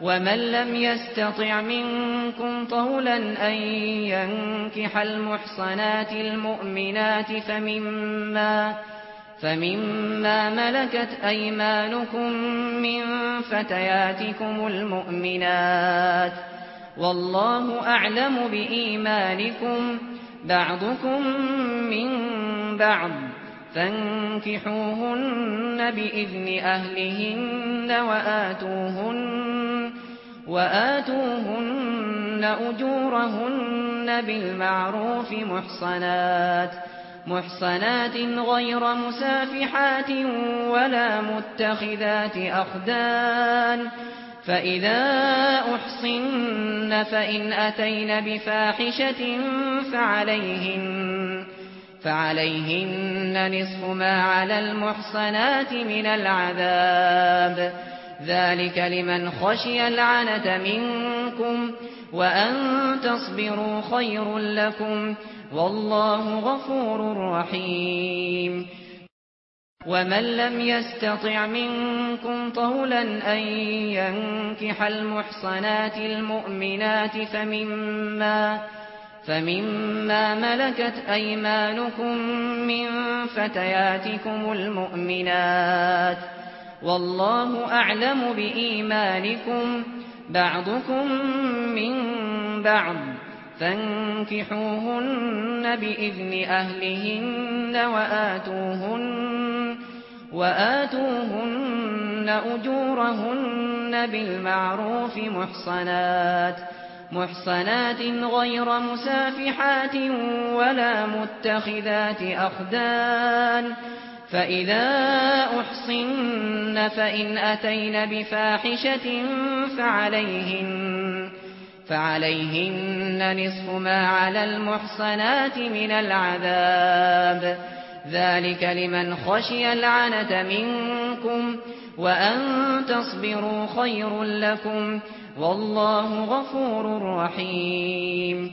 ومن لم يستطع منكم طولا أن ينكح المحصنات المؤمنات فمما, فمما ملكت أيمانكم من فتياتكم المؤمنات والله أعلم بإيمانكم بعضكم من بعض فانكحوهن بإذن أهلهن وآتوهن وآتوهن أجورهن بالمعروف محصنات محصنات غير مسافحات ولا متخذات أخدان. فإذا أحصن فإن أتين بفاحشة فعليهن فعليهن نصف ما على المحصنات من العذاب. ذلك لمن خشي العنة منكم وأن تصبروا خير لكم والله غفور رحيم ومن لم يستطع منكم طولا أن ينكح المحصنات المؤمنات فمما فَمِمَّا مَلَكَتْ أَيْمَانُكُمْ مِنْ فَتَيَاتِكُمُ الْمُؤْمِنَاتِ والله أعلم بإيمانكم. بعضكم من بعض. فانكحوهن بإذن أهلهن واتوهن وآتوهن أجورهن بالمعروف محصنات. محصنات غير مسافحات ولا متخذات أخدان. فإذا أحصن فإن أتين بفاحشة فعليهن فعليهن نصف ما على المحصنات من العذاب ذلك لمن خشي العنة منكم وأن تصبروا خير لكم والله غفور رحيم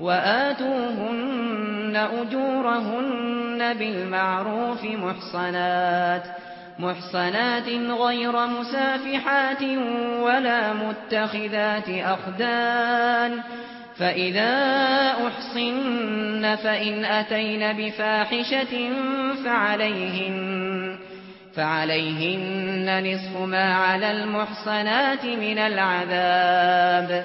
وآتوهن أجورهن بالمعروف محصنات محصنات غير مسافحات ولا متخذات أخدان فإذا أحصن فإن أتين بفاحشة فعليهن فعليهن نصف ما على المحصنات من العذاب.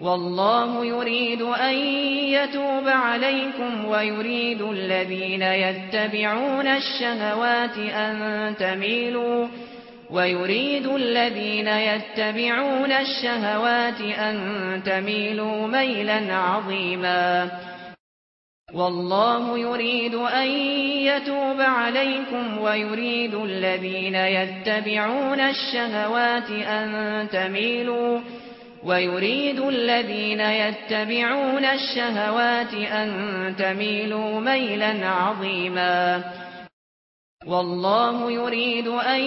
والله يريد أن يتوب عليكم ويريد الذين يتبعون الشهوات أن تميلوا ويريد الذين يتبعون الشهوات أن تميلوا ميلا عظيما والله يريد أن يتوب عليكم ويريد الذين يتبعون الشهوات أن تميلوا ميلا ويريد الذين يتبعون الشهوات أن تميلوا ميلا عظيما والله يريد أن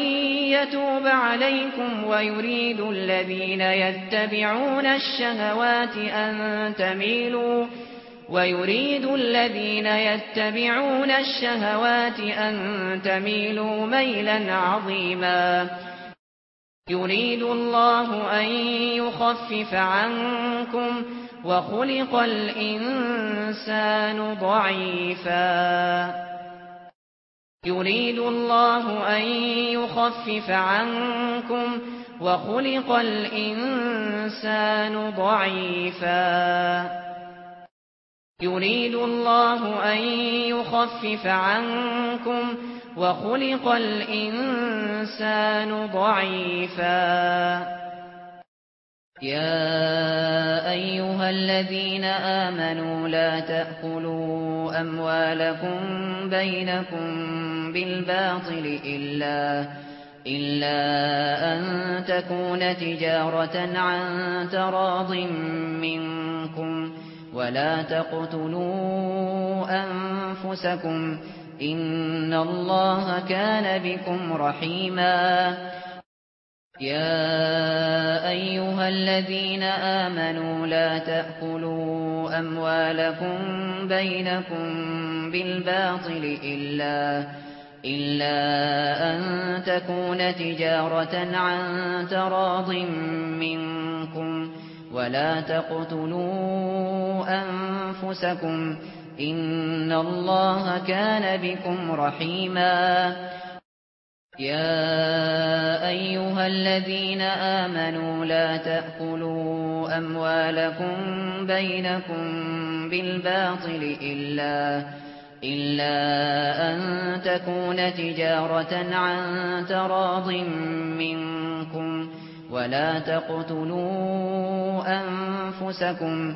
يتوب عليكم ويريد الذين يتبعون الشهوات أن تميلوا ويريد الذين يتبعون الشهوات أن تميلوا ميلا عظيما يريد الله أن يخفف عنكم وخلق الإنسان ضعيفا. يريد الله أن يخفف عنكم وخلق الإنسان ضعيفا. يريد الله أن يخفف عنكم وخلق وَخُلِقَ الْإِنْسَانُ ضَعِيفًا. يا أيها الذين آمنوا لا تأكلوا أموالكم بينكم بالباطل إلا إلا أن تكون تجارة عن تراض منكم ولا تقتلوا أنفسكم ان الله كان بكم رحيما. يا ايها الذين امنوا لا تاكلوا اموالكم بينكم بالباطل الا الا ان تكون تجاره عن تراض منكم ولا تقتلوا انفسكم ان الله كان بكم رحيما يا ايها الذين امنوا لا تاكلوا اموالكم بينكم بالباطل الا الا ان تكون تجاره عن تراض منكم ولا تقتلوا انفسكم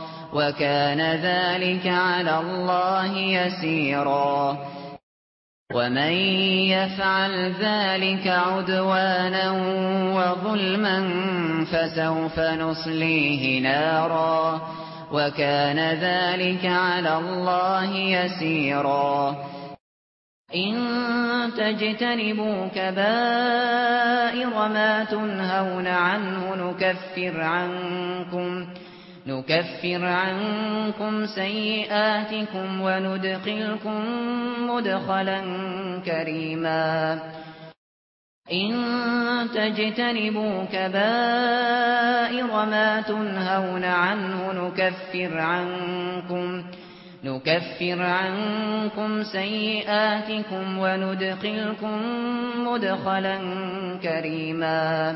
وكان ذلك على الله يسيرا ومن يفعل ذلك عدوانا وظلما فسوف نصليه نارا وكان ذلك على الله يسيرا إن تجتنبوا كبائر ما تنهون عنه نكفر عنكم نكفر عنكم سيئاتكم وندخلكم مدخلا كريما. إن تجتنبوا كبائر ما تنهون عنه نكفر عنكم نكفر عنكم سيئاتكم وندخلكم مدخلا كريما.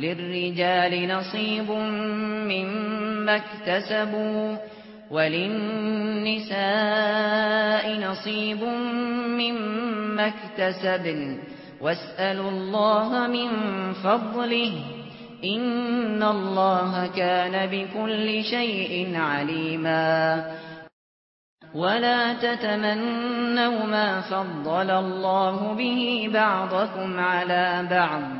للرجال نصيب مما اكتسبوا وللنساء نصيب مما اكتسبن واسألوا الله من فضله إن الله كان بكل شيء عليما ولا تتمنوا ما فضل الله به بعضكم على بعض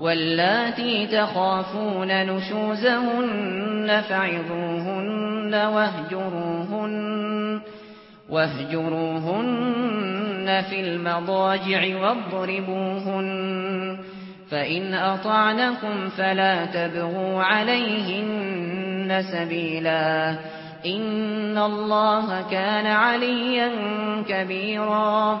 واللاتي تخافون نشوزهن فعظوهن واهجروهن واهجروهن في المضاجع واضربوهن فإن أطعنكم فلا تبغوا عليهن سبيلا. إن الله كان عليا كبيرا.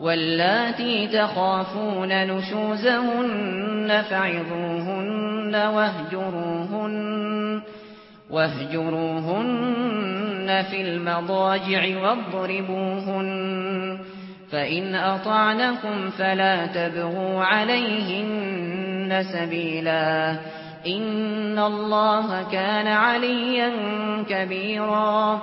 واللاتي تخافون نشوزهن فعظوهن واهجروهن واهجروهن في المضاجع واضربوهن. فإن أطعنكم فلا تبغوا عليهن سبيلا. إن الله كان عليا كبيرا.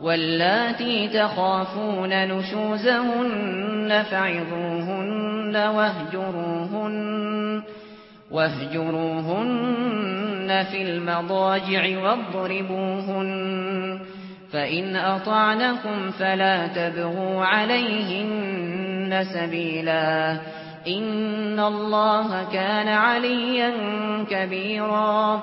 واللاتي تخافون نشوزهن فعظوهن واهجروهن واهجروهن في المضاجع واضربوهن فإن أطعنكم فلا تبغوا عليهن سبيلا إن الله كان عليا كبيرا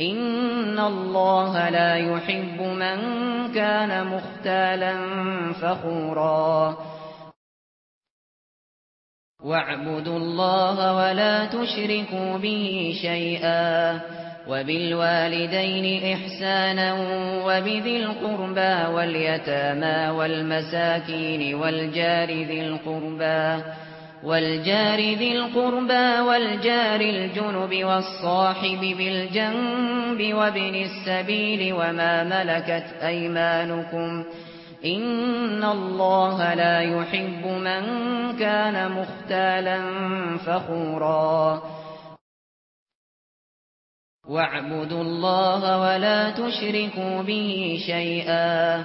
ان الله لا يحب من كان مختالا فخورا. واعبدوا الله ولا تشركوا به شيئا. وبالوالدين احسانا وبذي القربى واليتامى والمساكين والجار ذي القربى. والجار ذي القربى والجار الجنب والصاحب بالجنب وابن السبيل وما ملكت أيمانكم إن الله لا يحب من كان مختالا فخورا واعبدوا الله ولا تشركوا به شيئا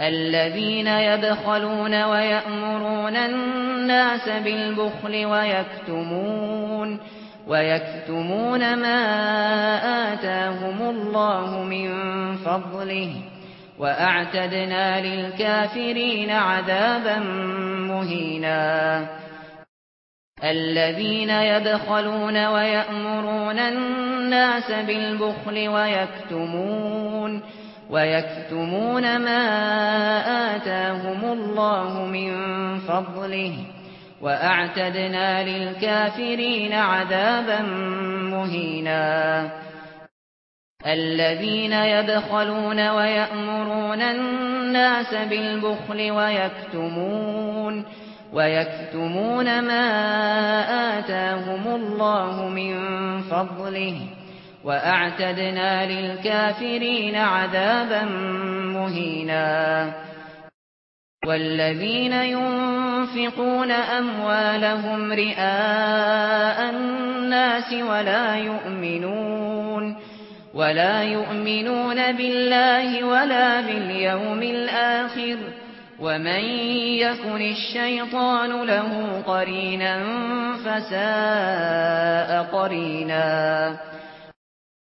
الذين يبخلون ويأمرون الناس بالبخل ويكتمون ويكتمون ما آتاهم الله من فضله وأعتدنا للكافرين عذابا مهينا. الذين يبخلون ويأمرون الناس بالبخل ويكتمون ويكتمون ويكتمون ما آتاهم الله من فضله وأعتدنا للكافرين عذابا مهينا الذين يبخلون ويأمرون الناس بالبخل ويكتمون ويكتمون ما آتاهم الله من فضله وَأَعْتَدْنَا لِلْكَافِرِينَ عَذَابًا مُهِينًا وَالَّذِينَ يُنْفِقُونَ أَمْوَالَهُمْ رِئَاءَ النَّاسِ وَلَا يُؤْمِنُونَ وَلَا يُؤْمِنُونَ بِاللَّهِ وَلَا بِالْيَوْمِ الْآخِرِ وَمَن يَكُنِ الشَّيْطَانُ لَهُ قَرِينًا فَسَاءَ قَرِينًا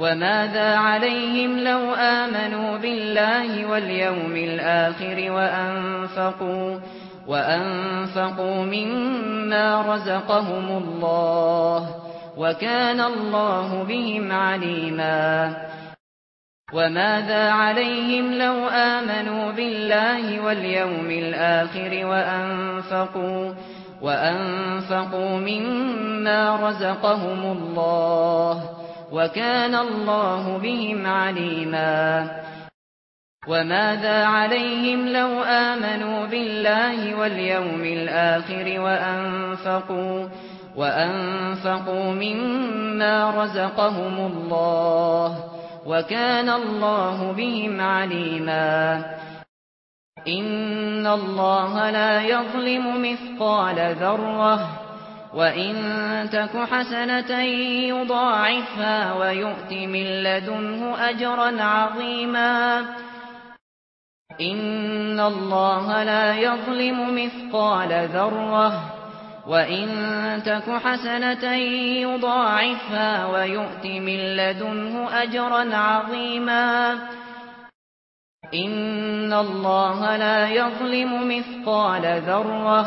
وماذا عليهم لو آمنوا بالله واليوم الآخر وأنفقوا وأنفقوا مما رزقهم الله وكان الله بهم عليما وماذا عليهم لو آمنوا بالله واليوم الآخر وأنفقوا وأنفقوا مما رزقهم الله وكان الله بهم عليما. وماذا عليهم لو آمنوا بالله واليوم الآخر وأنفقوا وأنفقوا مما رزقهم الله. وكان الله بهم عليما. إن الله لا يظلم مثقال ذرة وَإِن تَكُ حَسَنَةً يُضَاعِفْهَا وَيُؤْتِ مِن لَّدُنْهُ أَجْرًا عَظِيمًا إِنَّ اللَّهَ لَا يَظْلِمُ مِثْقَالَ ذَرَّةٍ وَإِن تَكُ حَسَنَتَي يُضَاعِفْهَا وَيُؤْتِ مِن لَّدُنْهُ أَجْرًا عَظِيمًا إِنَّ اللَّهَ لَا يَظْلِمُ مِثْقَالَ ذَرَّةٍ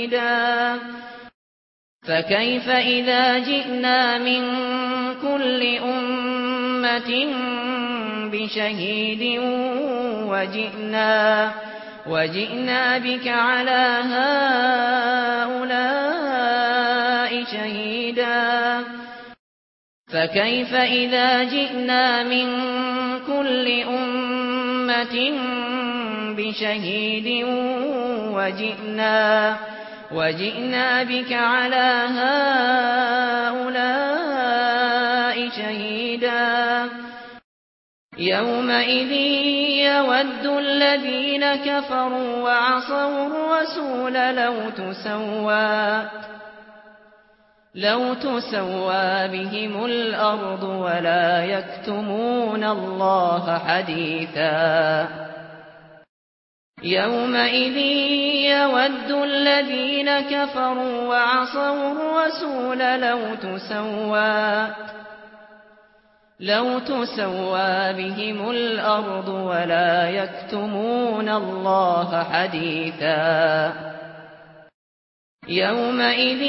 فكيف إذا جئنا من كل أمة بشهيد وجئنا وجئنا بك على هؤلاء شهيدا. فكيف إذا جئنا من كل أمة بشهيد وجئنا وَجِئْنَا بِكَ عَلَى هَؤُلَاءِ شَهِيدًا. يَوْمَئِذٍ يَوَدُّ الَّذِينَ كَفَرُوا وَعَصَوُا الرَّسُولَ لَوْ تُسَوَّى لَوْ تُسَوَّى بِهِمُ الْأَرْضُ وَلَا يَكْتُمُونَ اللَّهَ حَدِيثًا. يومئذ يود الذين كفروا وعصوا الرسول لو تسوى لو تسوى بهم الأرض ولا يكتمون الله حديثا يومئذ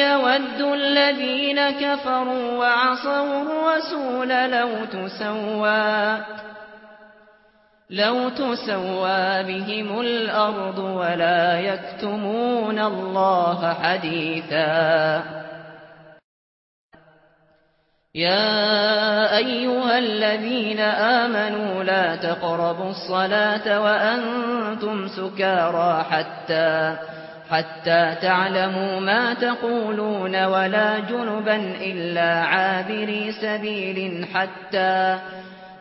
يود الذين كفروا وعصوا الرسول لو تسوى لو تسوى بهم الأرض ولا يكتمون الله حديثا. يا أيها الذين آمنوا لا تقربوا الصلاة وأنتم سكارى حتى حتى تعلموا ما تقولون ولا جنبا إلا عابري سبيل حتى حتى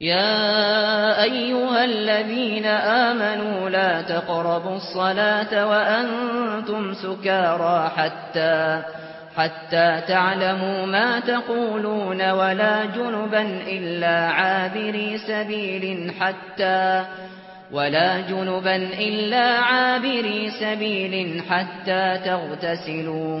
يا ايها الذين امنوا لا تقربوا الصلاه وأنتم سكارى حتى حتى تعلموا ما تقولون ولا جنبا الا عابري سبيل حتى ولا جنبا الا عابري سبيل حتى تغتسلوا.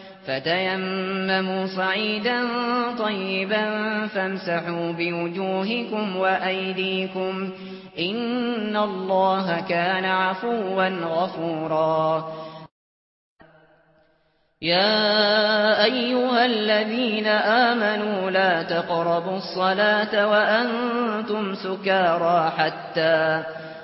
فتيمموا صعيدا طيبا فامسحوا بوجوهكم وأيديكم إن الله كان عفوا غفورا. يا أيها الذين آمنوا لا تقربوا الصلاة وأنتم سكارا حتى تقربوا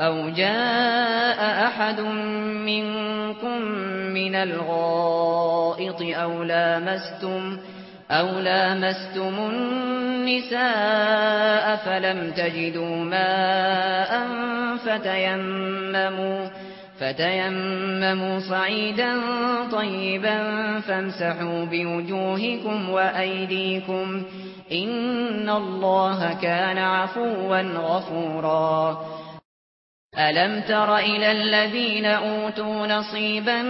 أَوْ جَاءَ أَحَدٌ مِّنكُم مِّنَ الْغَائِطِ أَوْ لَامَسْتُمْ أَوْ لَامَسْتُمُ النِّسَاءَ فَلَمْ تَجِدُوا مَاءً فَتَيَمَّمُوا فَتَيَمَّمُوا صَعِيدًا طَيِّبًا فَامْسَحُوا بِوُجُوهِكُمْ وَأَيْدِيكُمْ إِنَّ اللَّهَ كَانَ عَفُوًّا غَفُورًا ألم تر إلى الذين أوتوا نصيبا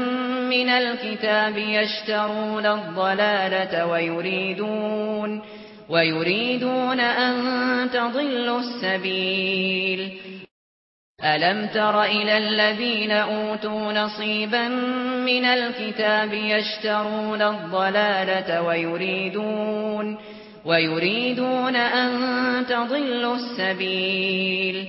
من الكتاب يشترون الضلالة ويريدون ويريدون أن تضلوا السبيل ألم تر إلى الذين أوتوا نصيبا من الكتاب يشترون الضلالة ويريدون ويريدون أن تضلوا السبيل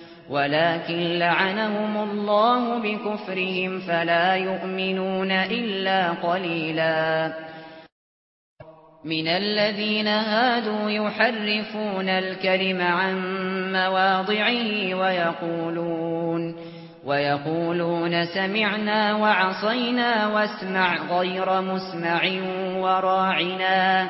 ولكن لعنهم الله بكفرهم فلا يؤمنون إلا قليلا. من الذين هادوا يحرفون الكلم عن مواضعه ويقولون ويقولون سمعنا وعصينا واسمع غير مسمع وراعنا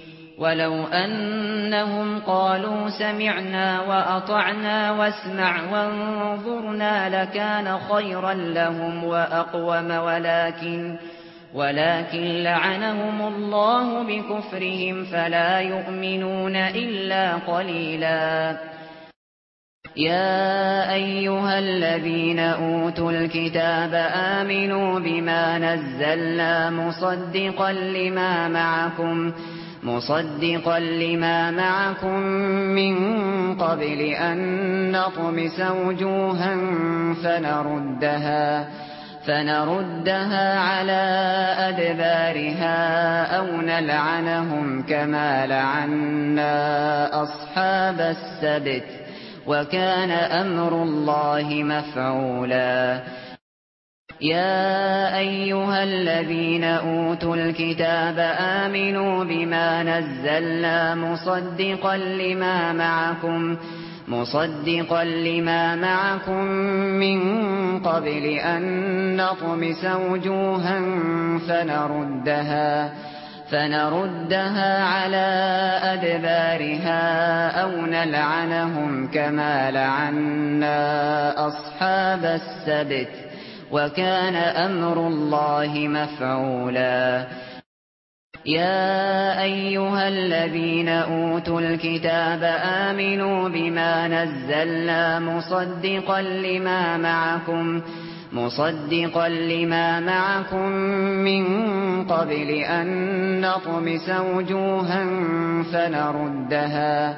ولو أنهم قالوا سمعنا وأطعنا واسمع وانظرنا لكان خيرا لهم وأقوم ولكن ولكن لعنهم الله بكفرهم فلا يؤمنون إلا قليلا. يا أيها الذين أوتوا الكتاب آمنوا بما نزلنا مصدقا لما معكم مصدقا لما معكم من قبل أن نطمس وجوها فنردها فنردها على أدبارها أو نلعنهم كما لعنا أصحاب السبت وكان أمر الله مفعولا. يا أيها الذين أوتوا الكتاب آمنوا بما نزلنا مصدقا لما معكم مصدقا لما معكم من قبل أن نطمس وجوها فنردها فنردها على أدبارها أو نلعنهم كما لعنا أصحاب السبت وكان أمر الله مفعولا. يا ايها الذين اوتوا الكتاب امنوا بما نزلنا مصدقا لما معكم مصدقا لما معكم من قبل ان نطمس وجوها فنردها.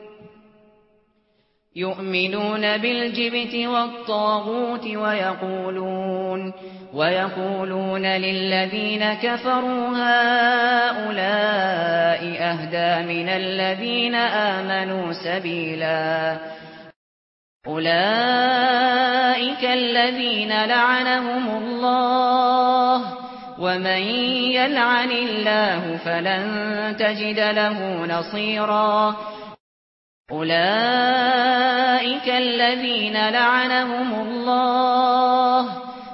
يؤمنون بالجبت والطاغوت ويقولون ويقولون للذين كفروا هؤلاء أهدى من الذين آمنوا سبيلا أولئك الذين لعنهم الله ومن يلعن الله فلن تجد له نصيراً أولئك الذين لعنهم الله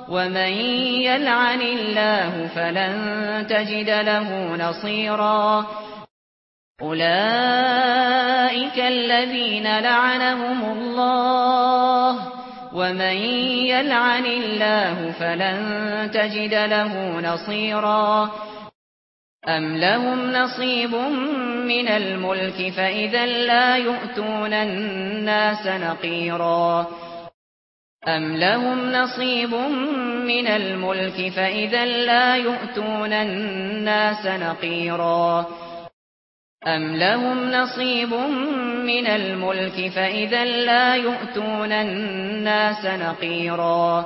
ومن يلعن الله فلن تجد له نصيرا أولئك الذين لعنهم الله ومن يلعن الله فلن تجد له نصيرا أَمْ لَهُمْ نَصِيبٌ مِنَ الْمُلْكِ فَإِذًا لَّا يُؤْتُونَ النَّاسَ نَقِيرًا أَمْ لَهُمْ نَصِيبٌ مِنَ الْمُلْكِ فَإِذًا لَّا يُؤْتُونَ النَّاسَ نَقِيرًا أَمْ لَهُمْ نَصِيبٌ مِنَ الْمُلْكِ فَإِذًا لَّا يُؤْتُونَ النَّاسَ نَقِيرًا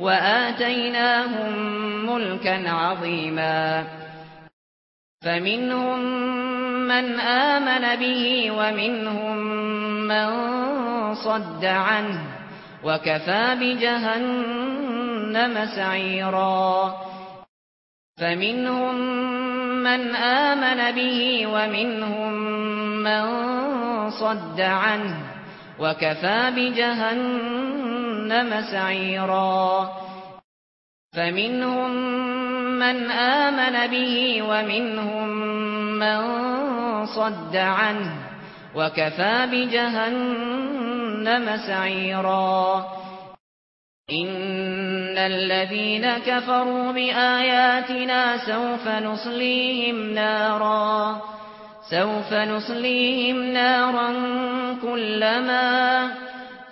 وآتيناهم ملكا عظيما. فمنهم من آمن به ومنهم من صد عنه. وكفى بجهنم سعيرا. فمنهم من آمن به ومنهم من صد عنه. وكفى بجهنم جهنم سعيرا. فمنهم من آمن به ومنهم من صد عنه وكفى بجهنم سعيرا. ان الذين كفروا باياتنا سوف نصليهم نارا. سوف نصليهم نارا كلما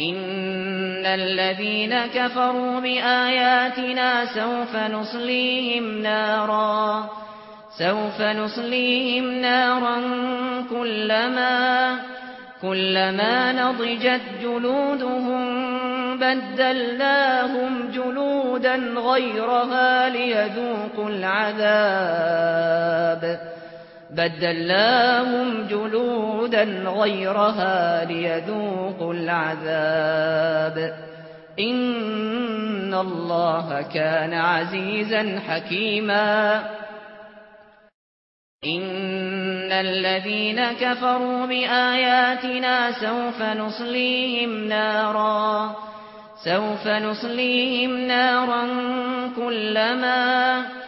ان الذين كفروا باياتنا سوف نصليهم نارا سوف نصليهم نارا كلما كلما نضجت جلودهم بدلناهم جلودا غيرها ليذوقوا العذاب بدلناهم جلودا غيرها ليذوقوا العذاب. إن الله كان عزيزا حكيما. إن الذين كفروا بآياتنا سوف نصليهم نارا. سوف نصليهم نارا كلما نصليهم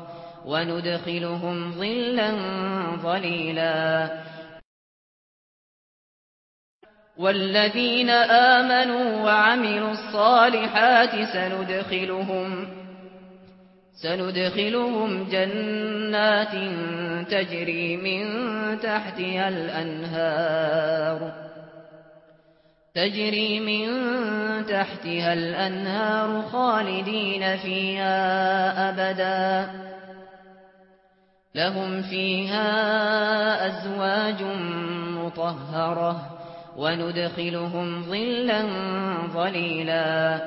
وندخلهم ظلا ظليلا. والذين آمنوا وعملوا الصالحات سندخلهم سندخلهم جنات تجري من تحتها الأنهار تجري من تحتها الأنهار خالدين فيها أبداً. لهم فيها أزواج مطهرة وندخلهم ظلا ظليلا.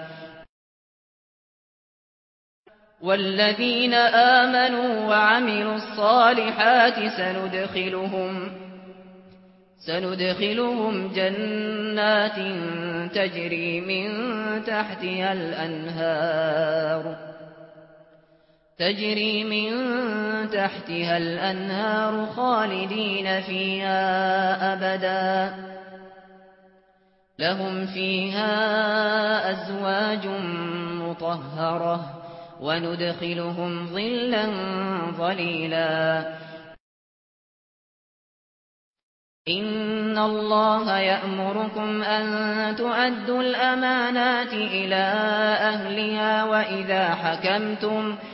والذين آمنوا وعملوا الصالحات سندخلهم سندخلهم جنات تجري من تحتها الأنهار. تجري من تحتها الأنهار خالدين فيها أبدا. لهم فيها أزواج مطهرة وندخلهم ظلا ظليلا. إن الله يأمركم أن تعدوا الأمانات إلى أهلها وإذا حكمتم فإن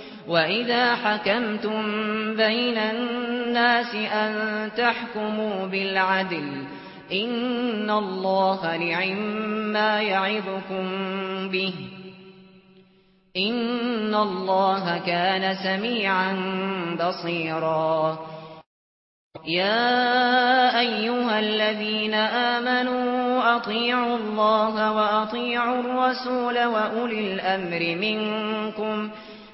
وَإِذَا حَكَمْتُمْ بَيْنَ النَّاسِ أَن تَحْكُمُوا بِالْعَدْلِ إِنَّ اللَّهَ لَعِمَّا يَعِظُكُم بِهِ إِنَّ اللَّهَ كَانَ سَمِيعًا بَصِيرًا. يا ايها الذين امنوا اطيعوا الله واطيعوا الرسول واولي الامر منكم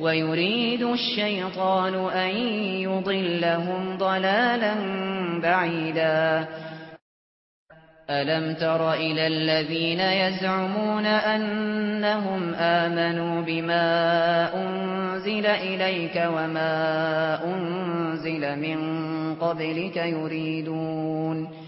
ويريد الشيطان أن يضلهم ضلالا بعيدا ألم تر إلى الذين يزعمون أنهم آمنوا بما أنزل إليك وما أنزل من قبلك يريدون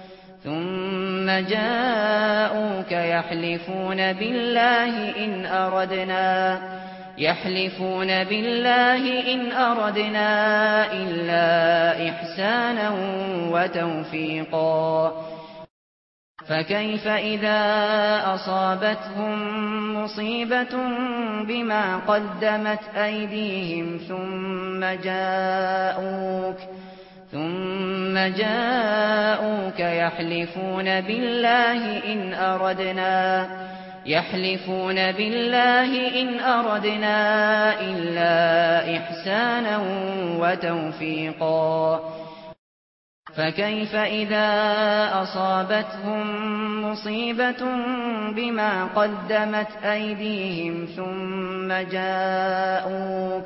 ثم جاءوك يحلفون بالله إن أردنا يحلفون بالله إن أردنا إلا إحسانا وتوفيقا فكيف إذا أصابتهم مصيبة بما قدمت أيديهم ثم جاءوك ثُمَّ جَاءُوكَ يَحْلِفُونَ بِاللَّهِ إِنْ أَرَدْنَا يَحْلِفُونَ بِاللَّهِ إِنْ أَرَدْنَا إِلَّا إِحْسَانًا وَتَوْفِيقًا. فَكَيْفَ إِذَا أَصَابَتْهُم مُّصِيبَةٌ بِمَا قَدَّمَتْ أَيْدِيهِمْ ثُمَّ جَاءُوكَ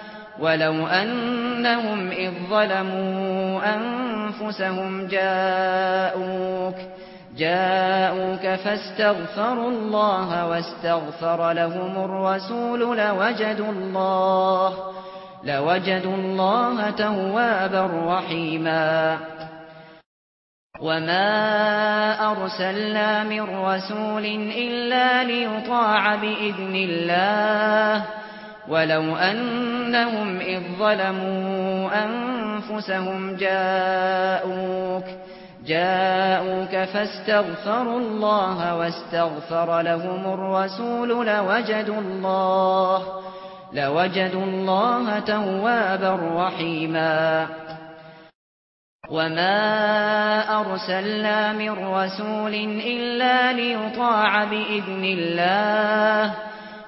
ولو أنهم إذ ظلموا أنفسهم جاءوك جاءوك فاستغفروا الله واستغفر لهم الرسول لوجدوا الله لوجدوا الله توابا رحيما. وما أرسلنا من رسول إلا ليطاع بإذن الله ولو أنهم إذ ظلموا أنفسهم جاءوك جاءوك فاستغفروا الله واستغفر لهم الرسول لوجدوا الله لوجدوا الله توابا رحيما. وما أرسلنا من رسول إلا ليطاع بإذن الله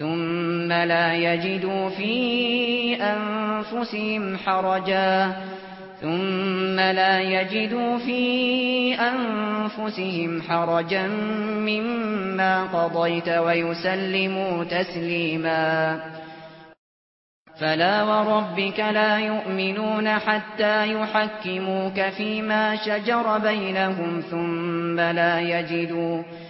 ثُمَّ لَا يَجِدُوا فِي أَنفُسِهِمْ حَرَجًا ثُمَّ لَا يَجِدُوا فِي أَنفُسِهِمْ حَرَجًا مِّمَّا قَضَيْتَ وَيُسَلِّمُوا تَسْلِيمًا فَلَا وَرَبِّكَ لَا يُؤْمِنُونَ حَتَّى يُحَكِّمُوكَ فِيمَا شَجَرَ بَيْنَهُمْ ثُمَّ لَا يَجِدُوا فِي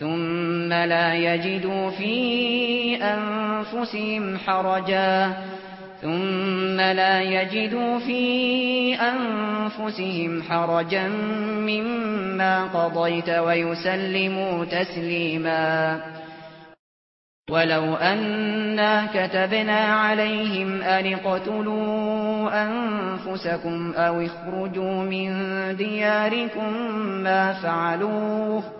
ثُمَّ لَا يَجِدُوا فِي أَنفُسِهِمْ حَرَجًا. ثُمَّ لَا يَجِدُوا فِي أَنفُسِهِمْ حَرَجًا مِّمَّا قَضَيْتَ وَيُسَلِّمُوا تَسْلِيمًا. وَلَوْ أَنَّا كَتَبْنَا عَلَيْهِمْ أَنِ اقْتُلُوا أَنفُسَكُمْ أَوِ اخْرُجُوا مِن دِيَارِكُمْ مَا فَعَلُوهُ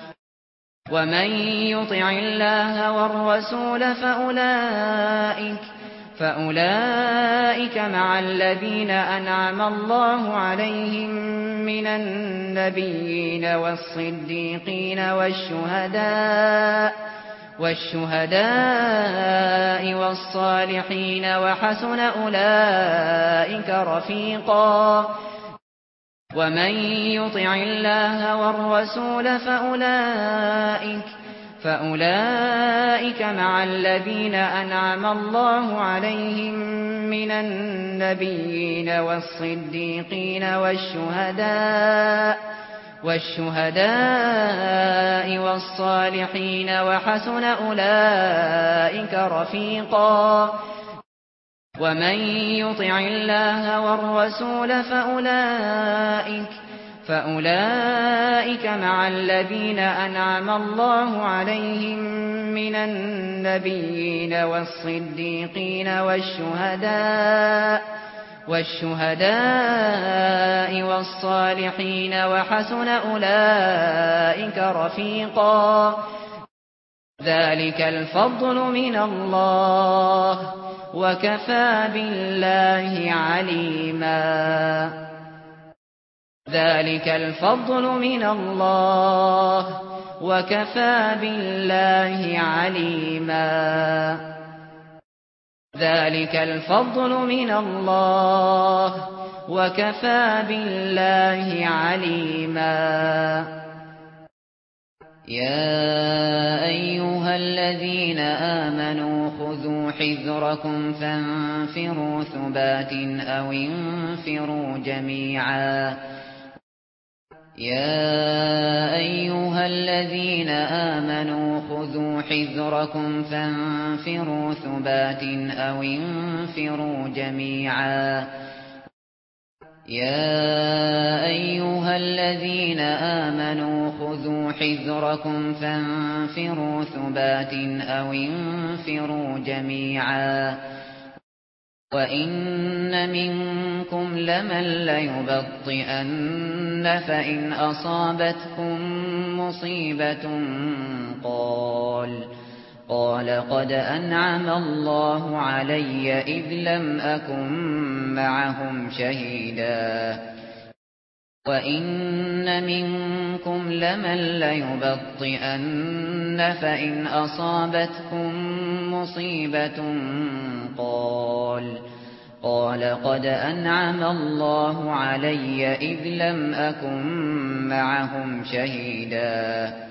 ومن يطع الله والرسول فأولئك فأولئك مع الذين أنعم الله عليهم من النبيين والصديقين والشهداء والشهداء والصالحين وحسن أولئك رفيقاً ومن يطع الله والرسول فاولئك فاولئك مع الذين انعم الله عليهم من النبيين والصديقين والشهداء والشهداء والصالحين وحسن اولئك رفيقا ومن يطع الله والرسول فأولئك فأولئك مع الذين أنعم الله عليهم من النبيين والصديقين والشهداء والشهداء والصالحين وحسن أولئك رفيقا. ذلك الفضل من الله وكفى بالله عليما ذلك الفضل من الله وكفى بالله عليما ذلك الفضل من الله وكفى بالله عليما يا ايها الذين امنوا خذوا حذركم فانفروا ثبات أو انفروا جميعا يا ايها الذين امنوا خذوا حذركم فانفروا ثبات أو انفروا جميعا يا ايها الذين امنوا خذوا حذركم فانفروا ثبات أو انفروا جميعا وان منكم لمن ليبطئن فان اصابتكم مصيبه قال قال قد أنعم الله علي إذ لم أكن معهم شهيدا. وإن منكم لمن ليبطئن فإن أصابتكم مصيبة قال. قال قد أنعم الله علي إذ لم أكن معهم شهيدا.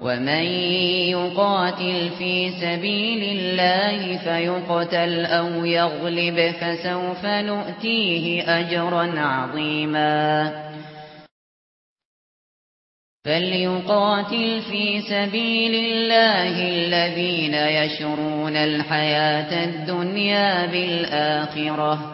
ومن يقاتل في سبيل الله فيقتل أو يغلب فسوف نؤتيه اجرا عظيما فليقاتل في سبيل الله الذين يشرون الحياة الدنيا بالآخرة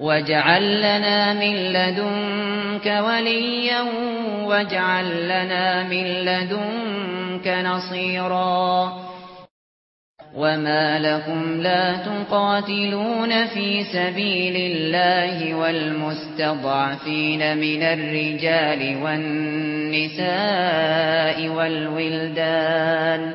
واجعل لنا من لدنك وليا واجعل لنا من لدنك نصيرا وما لكم لا تقاتلون في سبيل الله والمستضعفين من الرجال والنساء والولدان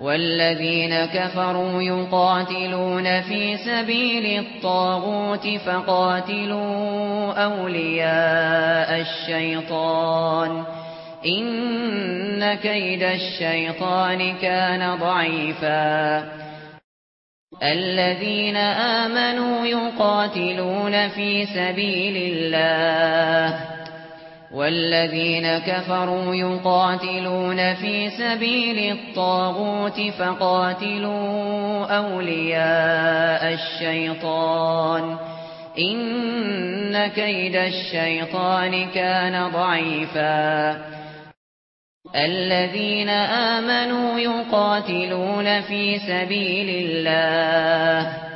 والذين كفروا يقاتلون في سبيل الطاغوت فقاتلوا أولياء الشيطان. إن كيد الشيطان كان ضعيفا. الذين آمنوا يقاتلون في سبيل الله. والذين كفروا يقاتلون في سبيل الطاغوت فقاتلوا أولياء الشيطان. إن كيد الشيطان كان ضعيفا. الذين آمنوا يقاتلون في سبيل الله.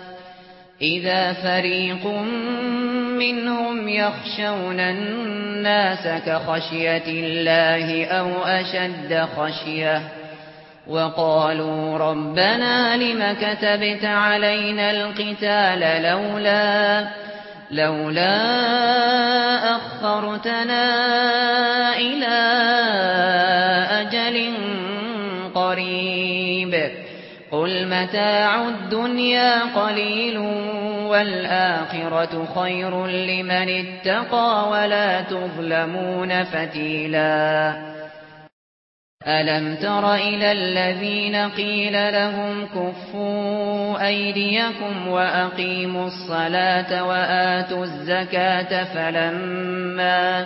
إذا فريق منهم يخشون الناس كخشية الله أو أشد خشية وقالوا ربنا لما كتبت علينا القتال لولا لولا أخرتنا إلى أجل قريب قل متاع الدنيا قليل والآخرة خير لمن اتقى ولا تظلمون فتيلا ألم تر إلى الذين قيل لهم كفوا أيديكم وأقيموا الصلاة وآتوا الزكاة فلما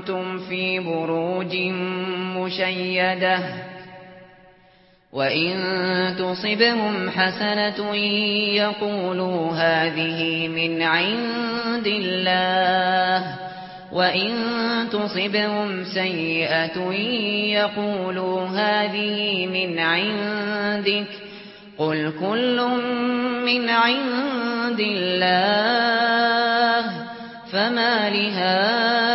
كُنْتُمْ في بروج مشيدة وإن تصبهم حسنة يقولوا هذه من عند الله وإن تصبهم سيئة يقولوا هذه من عندك قل كل من عند الله فما لهذا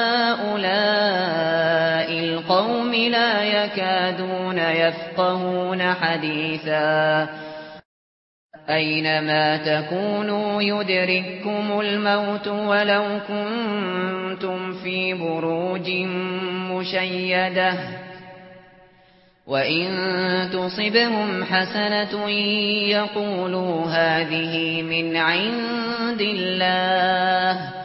لا يكادون يفقهون حديثا. أينما تكونوا يدرككم الموت ولو كنتم في بروج مشيدة. وَإِن تُصِبْهُمْ حَسَنَةٌ يَقُولُوا هَذِهِ مِنْ عِندِ اللَّهِ.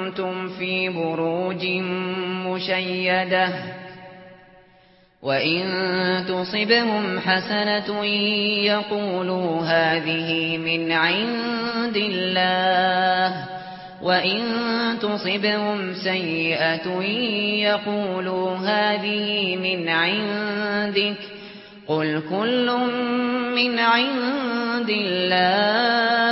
وكنتم في بروج مشيدة وإن تصبهم حسنة يقولوا هذه من عند الله وإن تصبهم سيئة يقولوا هذه من عندك قل كل من عند الله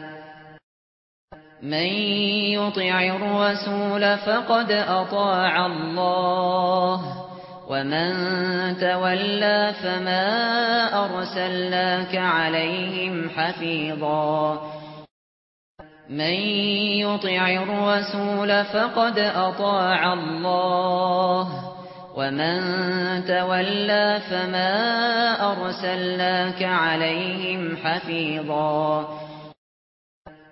من يطع الرسول فقد أطاع الله ومن تولى فما أرسلناك عليهم حفيظا من يطع الرسول فقد أطاع الله ومن تولى فما أرسلناك عليهم حفيظا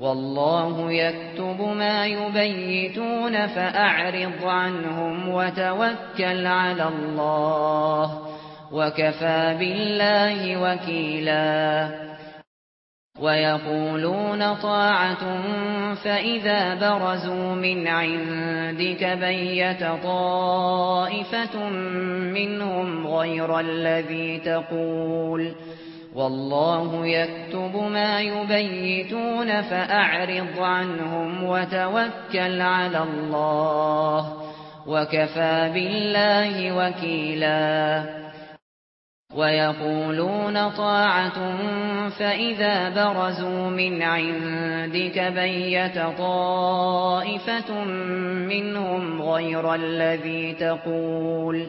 والله يكتب ما يبيتون فأعرض عنهم وتوكل على الله وكفى بالله وكيلا ويقولون طاعة فإذا برزوا من عندك بيت طائفة منهم غير الذي تقول والله يكتب ما يبيتون فأعرض عنهم وتوكل على الله وكفى بالله وكيلا ويقولون طاعة فإذا برزوا من عندك بيت طائفة منهم غير الذي تقول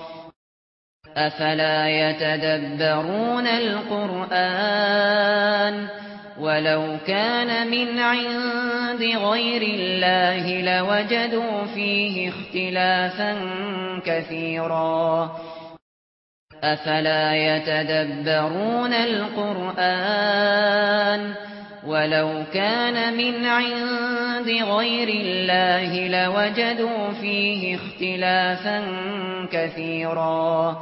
افلا يتدبرون القران ولو كان من عند غير الله لوجدوا فيه اختلافا كثيرا افلا يتدبرون القران ولو كان من عند غير الله لوجدوا فيه اختلافا كثيرا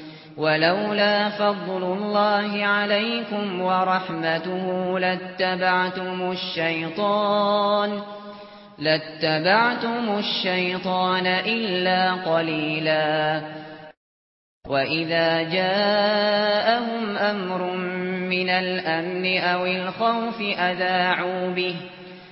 ولولا فضل الله عليكم ورحمته لاتبعتم الشيطان لاتبعتم الشيطان إلا قليلا وإذا جاءهم أمر من الأمن أو الخوف أذاعوا به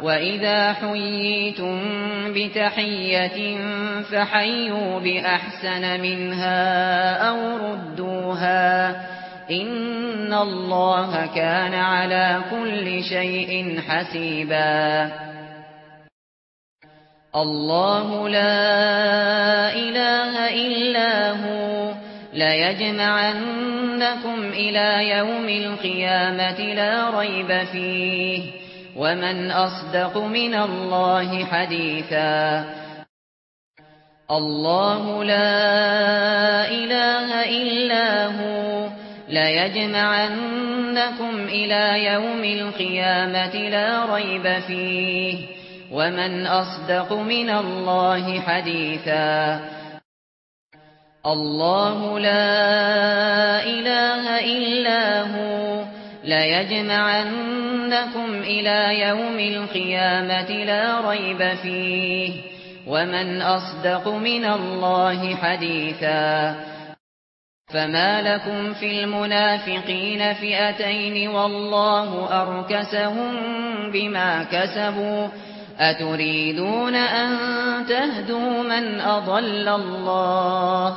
وَإِذَا حُيِّيتُم بِتَحِيَّةٍ فَحَيُّوا بِأَحْسَنَ مِنْهَا أَوْ رُدُّوهَا إِنَّ اللَّهَ كَانَ عَلَى كُلِّ شَيْءٍ حَسِيبًا. اللَّهُ لَا إِلَٰهَ إِلَّا هُوَ لَيَجْمَعَنَّكُمْ إِلَىٰ يَوْمِ الْقِيَامَةِ لَا رَيْبَ فِيهِ ومن أصدق من الله حديثا الله لا إله إلا هو لا إلى يوم القيامة لا ريب فيه ومن أصدق من الله حديثا الله لا إله إلا هو لا يجمعنكم إلى يوم القيامه لا ريب فيه ومن اصدق من الله حديثا فما لكم في المنافقين فئتين والله اركسهم بما كسبوا اتريدون ان تهدوا من اضل الله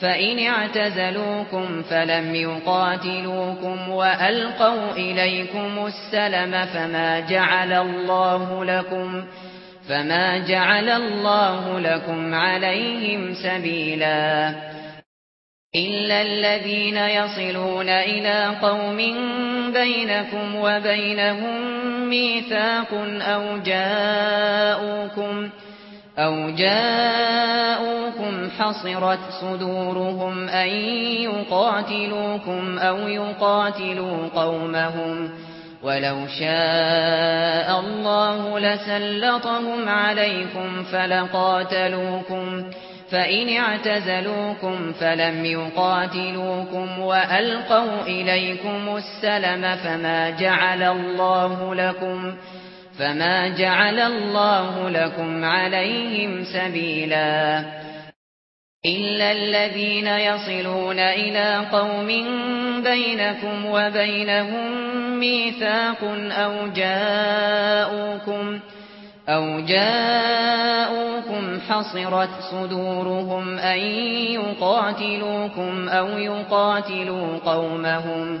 فإن اعتزلوكم فلم يقاتلوكم وألقوا إليكم السلم فما جعل الله لكم فما جعل الله لكم عليهم سبيلا إلا الذين يصلون إلى قوم بينكم وبينهم ميثاق أو جاءوكم أَوْ جَاءُوكُمْ حَصِرَتْ صُدُورُهُمْ أَن يُقَاتِلُوكُمْ أَوْ يُقَاتِلُوا قَوْمَهُمْ وَلَوْ شَاءَ اللَّهُ لَسَلَّطَهُمْ عَلَيْكُمْ فَلَقَاتَلُوكُمْ فَإِنِ اعْتَزَلُوكُمْ فَلَمْ يُقَاتِلُوكُمْ وَأَلْقَوْا إِلَيْكُمُ السَّلَمَ فَمَا جَعَلَ اللَّهُ لَكُمْ عَلَيْهِمْ فما جعل الله لكم عليهم سبيلا إلا الذين يصلون إلى قوم بينكم وبينهم ميثاق أو جاءوكم أو جاءوكم حصرت صدورهم أن يقاتلوكم أو يقاتلوا قومهم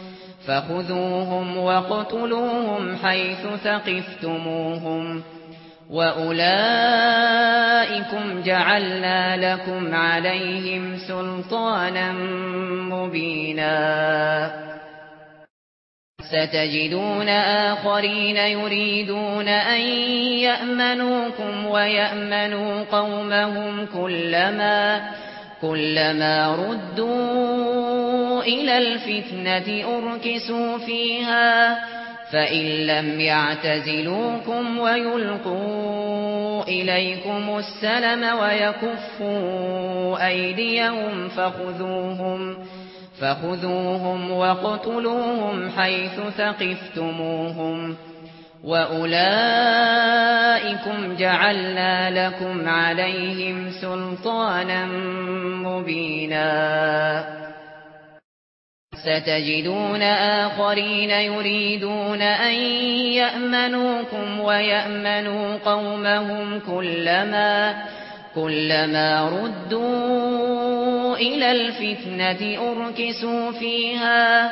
فخذوهم وقتلوهم حيث ثقفتموهم وأولئكم جعلنا لكم عليهم سلطانا مبينا ستجدون آخرين يريدون أن يأمنوكم ويأمنوا قومهم كلما يأمنوا كلما ردوا إلى الفتنة أركسوا فيها فإن لم يعتزلوكم ويلقوا إليكم السلم ويكفوا أيديهم فخذوهم فخذوهم وقتلوهم حيث ثقفتموهم وَأُولَئِكُمْ جَعَلْنَا لَكُمْ عَلَيْهِمْ سُلْطَانًا مُبِينًا. ستجدون آخرين يريدون أن يأمنوكم ويأمنوا قومهم كلما كلما ردوا إلى الفتنة أركسوا فيها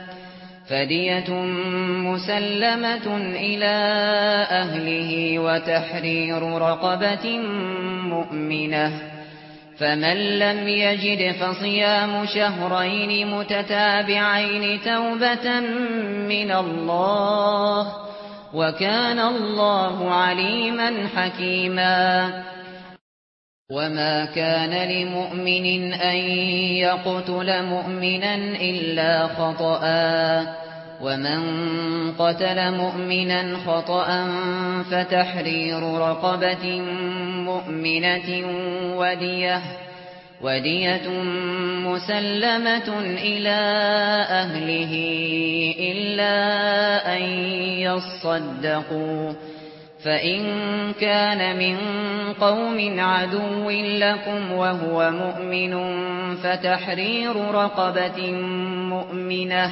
فدية مسلمة إلى أهله وتحرير رقبة مؤمنة فمن لم يجد فصيام شهرين متتابعين توبة من الله وكان الله عليما حكيما وما كان لمؤمن أن يقتل مؤمنا إلا خَطَأً ومن قتل مؤمنا خطأ فتحرير رقبة مؤمنة وديه ودية مسلمة إلى أهله إلا أن يصدقوا فإن كان من قوم عدو لكم وهو مؤمن فتحرير رقبة مؤمنة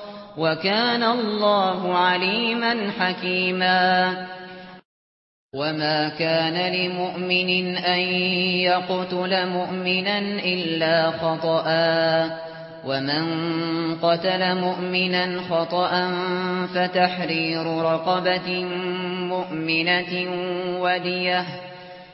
وكان الله عليما حكيما. وما كان لمؤمن أن يقتل مؤمنا إلا خطأ. ومن قتل مؤمنا خطأ فتحرير رقبة مؤمنة ودية.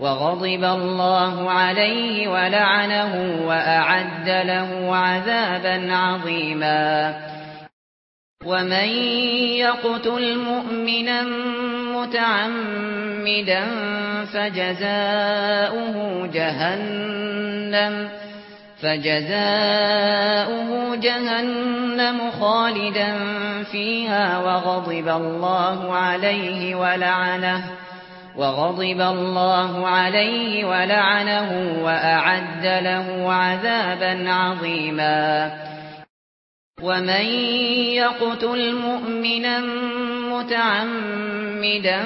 وغضب الله عليه ولعنه وأعد له عذابا عظيما. ومن يقتل مؤمنا متعمدا فجزاؤه جهنم فجزاؤه جهنم خالدا فيها وغضب الله عليه ولعنه. وغضب الله عليه ولعنه وأعد له عذابا عظيما. ومن يقتل مؤمنا متعمدا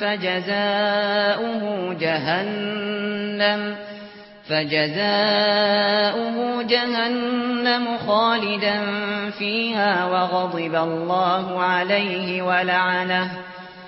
فجزاؤه جهنم فجزاؤه جهنم خالدا فيها وغضب الله عليه ولعنه.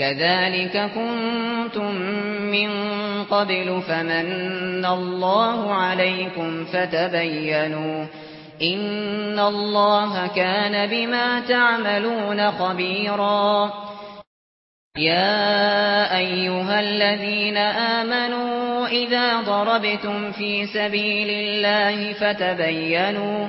كَذَلِكَ كُنتُم مِّن قَبْلُ فَمَنَّ اللَّهُ عَلَيْكُمْ فَتَبَيَّنُوا إِنَّ اللَّهَ كَانَ بِمَا تَعْمَلُونَ خَبِيرًا. يَا أَيُّهَا الَّذِينَ آمَنُوا إِذَا ضَرَبْتُمْ فِي سَبِيلِ اللَّهِ فَتَبَيَّنُوا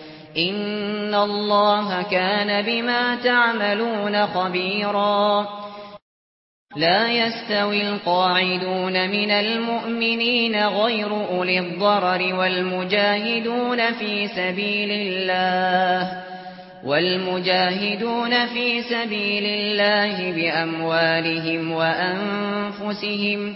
ان الله كان بما تعملون خبيرا. لا يستوي القاعدون من المؤمنين غير اولي الضرر والمجاهدون في سبيل الله والمجاهدون في سبيل الله باموالهم وانفسهم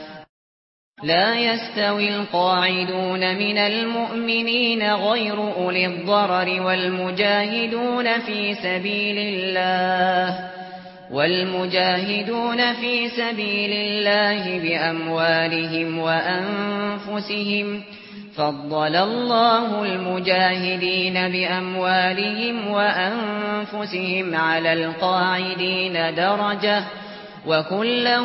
لا يستوي القاعدون من المؤمنين غير أولي الضرر والمجاهدون في سبيل الله والمجاهدون في سبيل الله بأموالهم وأنفسهم فضل الله المجاهدين بأموالهم وأنفسهم على القاعدين درجة درجة وَكُلًّا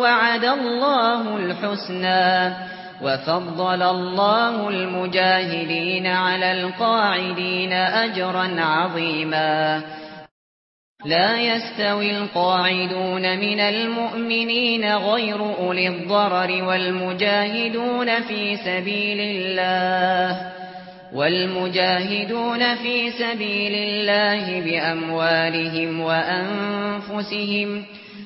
وَعَدَ اللَّهُ الْحُسْنَى وَفَضَّلَ اللَّهُ الْمُجَاهِدِينَ عَلَى الْقَاعِدِينَ أَجْرًا عَظِيمًا لا يستوي القاعدون من المؤمنين غير أولي الضرر والمجاهدون في سبيل الله والمجاهدون في سبيل الله بأموالهم وأنفسهم وأنفسهم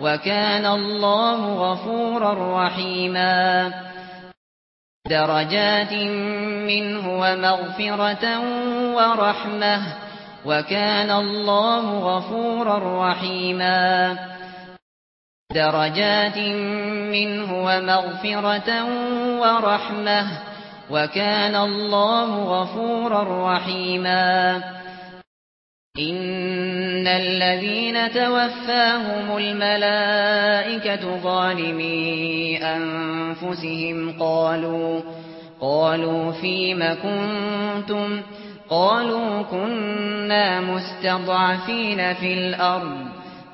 وكان الله غفورا رحيما. درجات منه ومغفرة ورحمة. وكان الله غفورا رحيما. درجات منه ومغفرة ورحمة. وكان الله غفورا رحيما. ان الذين توفاهم الملائكه ظالمي انفسهم قالوا قالوا فيما كنتم؟ قالوا كنا مستضعفين في الأرض.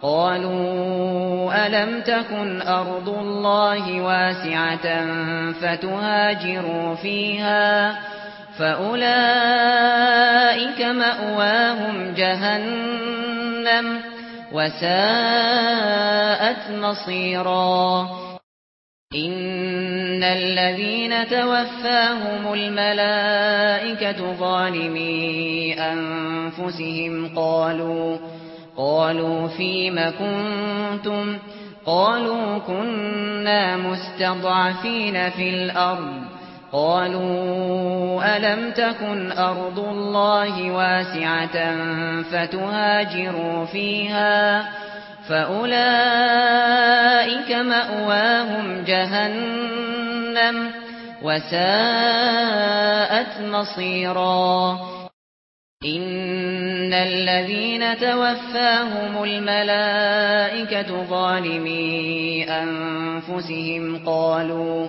قالوا الم تكن ارض الله واسعه فتهاجروا فيها فأولئك مأواهم جهنم وساءت مصيرا إن الذين توفاهم الملائكة ظالمي أنفسهم قالوا قالوا فيما كنتم قالوا كنا مستضعفين في الأرض قالوا ألم تكن أرض الله واسعة فتهاجروا فيها فأولئك مأواهم جهنم وساءت مصيرا إن الذين توفاهم الملائكة ظالمي أنفسهم قالوا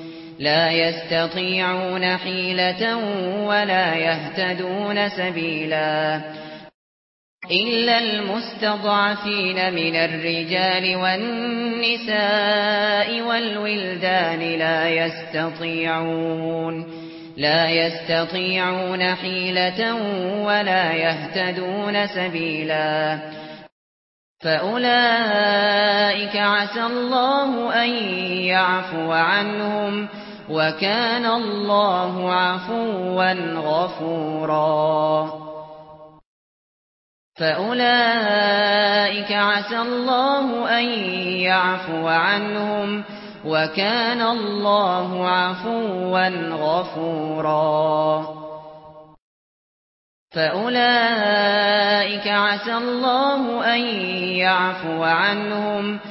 لا يستطيعون حيلة ولا يهتدون سبيلا. إلا المستضعفين من الرجال والنساء والولدان لا يستطيعون لا يستطيعون حيلة ولا يهتدون سبيلا. فأولئك عسى الله أن يعفو عنهم. ويعفو وكان الله عفوا غفورا. فأولئك عسى الله أن يعفو عنهم وكان الله عفوا غفورا. فأولئك عسى الله أن يعفو عنهم وكان الله عفوا غفورا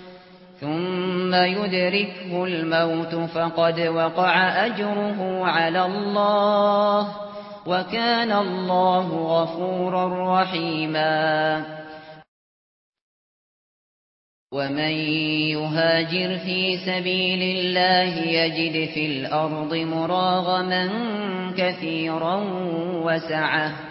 ثُمَّ يُدْرِكُهُ الْمَوْتُ فَقَدْ وَقَعَ أَجْرُهُ عَلَى اللَّهِ وَكَانَ اللَّهُ غَفُورًا رَّحِيمًا. وَمَن يُهَاجِرْ فِي سَبِيلِ اللَّهِ يَجِدْ فِي الْأَرْضِ مُرَاغَمًا كَثِيرًا وَسَعَةً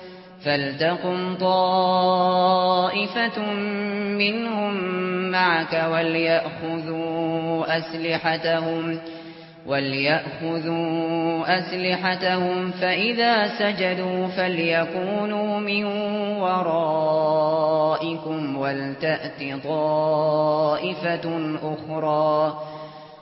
فَلْتَقُمْ طَائِفَةٌ مِنْهُمْ مَعَكَ وَلْيَأْخُذُوا أَسْلِحَتَهُمْ وَلْيَأْخُذُوا أَسْلِحَتَهُمْ فَإِذَا سَجَدُوا فَلْيَكُونُوا مِنْ وَرَائِكُمْ وَلْتَأْتِ طَائِفَةٌ أُخْرَى.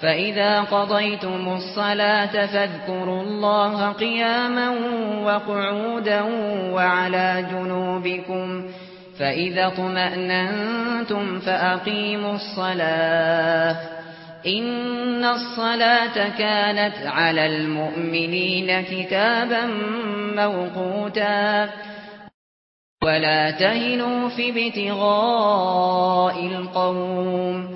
فإذا قضيتم الصلاة فاذكروا الله قياما وقعودا وعلى جنوبكم فإذا اطْمَأْنَنْتُمْ فأقيموا الصلاة إن الصلاة كانت على المؤمنين كتابا موقوتا ولا تهنوا في ابتغاء القوم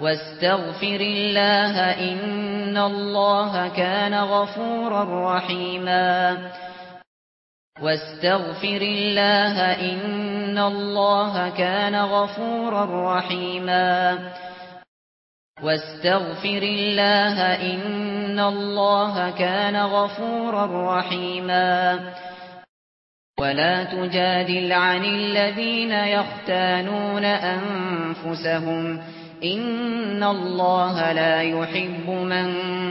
واستغفر الله إن الله كان غفورا رحيما. واستغفر الله إن الله كان غفورا رحيما. واستغفر الله إن الله كان غفورا رحيما. ولا تجادل عن الذين يختانون أنفسهم. ان الله لا يحب من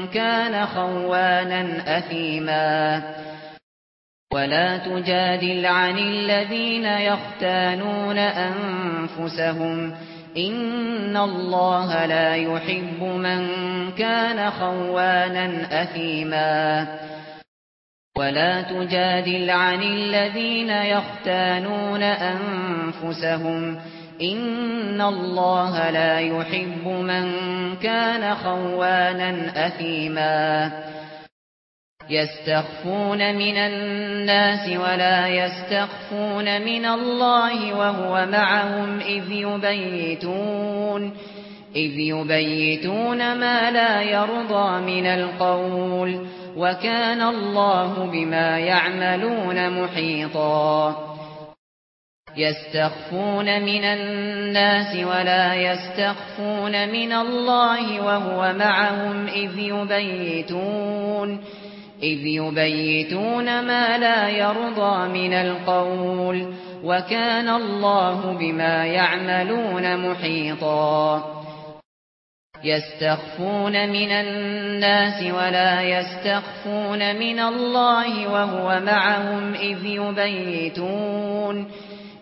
كان خوانا اثيما ولا تجادل عن الذين يختانون انفسهم ان الله لا يحب من كان خوانا اثيما ولا تجادل عن الذين يختانون انفسهم ان ان الله لا يحب من كان خوانا اثيما يستخفون من الناس ولا يستخفون من الله وهو معهم اذ يبيتون اذ يبيتون ما لا يرضى من القول وكان الله بما يعملون محيطا يستخفون من الناس ولا يستخفون من الله وهو معهم إذ يبيتون إذ يبيتون ما لا يرضى من القول وكان الله بما يعملون محيطا يستخفون من الناس ولا يستخفون من الله وهو معهم إذ يبيتون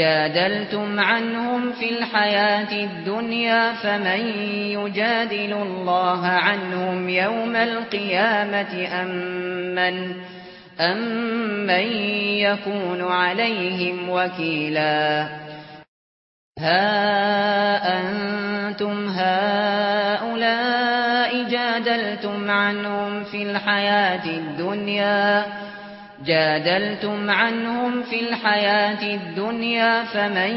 جادلتم عنهم في الحياة الدنيا فمن يجادل الله عنهم يوم القيامة أم من, أم من يكون عليهم وكيلا؟ ها أنتم هؤلاء جادلتم عنهم في الحياة الدنيا جادلتم عنهم في الحياة الدنيا فمن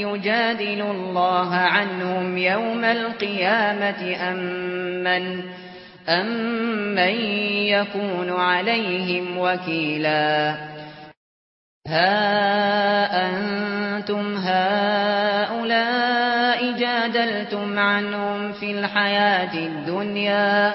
يجادل الله عنهم يوم القيامة أم من, أم من يكون عليهم وكيلا؟ ها أنتم هؤلاء جادلتم عنهم في الحياة الدنيا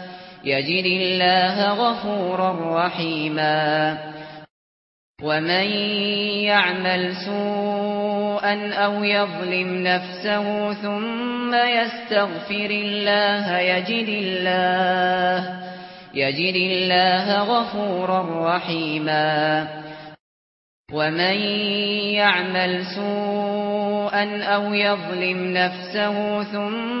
يجد الله غفورا رحيما. ومن يعمل سوءا أو يظلم نفسه ثم يستغفر الله يجد الله يجد الله غفورا رحيما. ومن يعمل سوءا أو يظلم نفسه ثم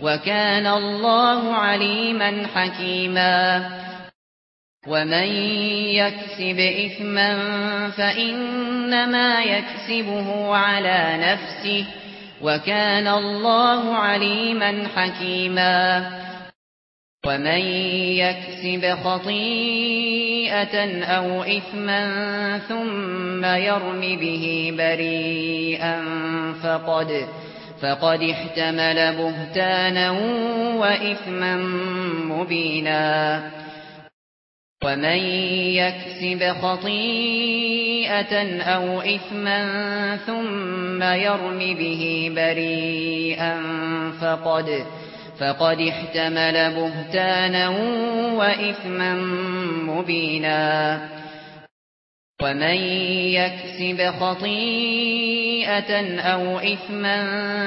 وكان الله عليما حكيما ومن يكسب اثما فانما يكسبه على نفسه وكان الله عليما حكيما ومن يكسب خطيئه أو اثما ثم يرمي به بريئا فقد فقد احتمل بهتانا وإثما مبينا ومن يكسب خطيئة أو إثما ثم يرمي به بريئا فقد فقد احتمل بهتانا وإثما مبينا ومن يكسب خطيئة أو إثما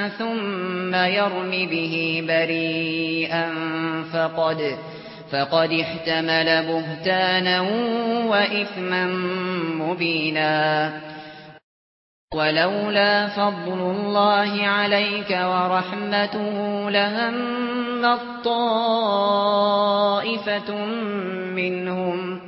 ثم يرم به بريئا فقد فقد احتمل بهتانا وإثما مبينا ولولا فضل الله عليك ورحمته لهم الطائفة منهم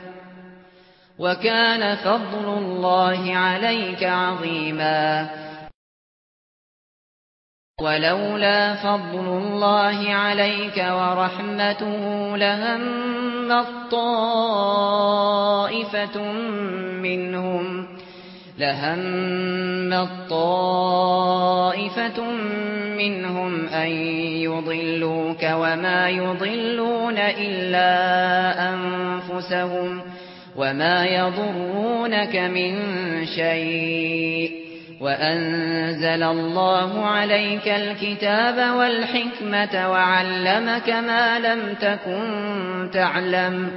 وكان فضل الله عليك عظيما. ولولا فضل الله عليك ورحمته لهم الطائفة منهم لهم الطائفة منهم أن يضلوك وما يضلون إلا أنفسهم. وما يضرونك من شيء وأنزل الله عليك الكتاب والحكمة وعلمك ما لم تكن تعلم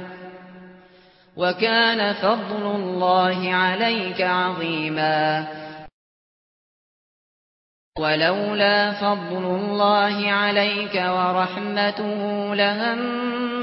وكان فضل الله عليك عظيما ولولا فضل الله عليك ورحمته لهم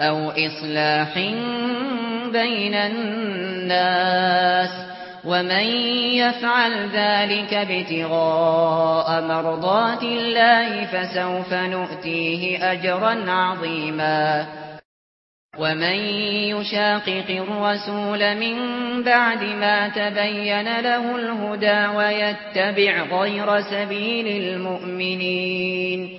أو إصلاح بين الناس ومن يفعل ذلك ابتغاء مرضات الله فسوف نؤتيه أجرا عظيما ومن يشاقق الرسول من بعد ما تبين له الهدى ويتبع غير سبيل المؤمنين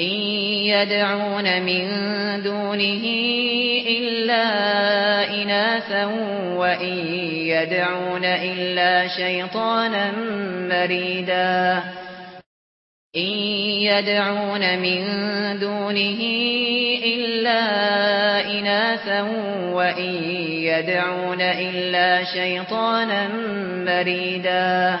إن يدعون من دونه إلا إناثا وإن يدعون إلا شيطانا مريدا إن يدعون من دونه إلا إناثا وإن يدعون إلا شيطانا مريدا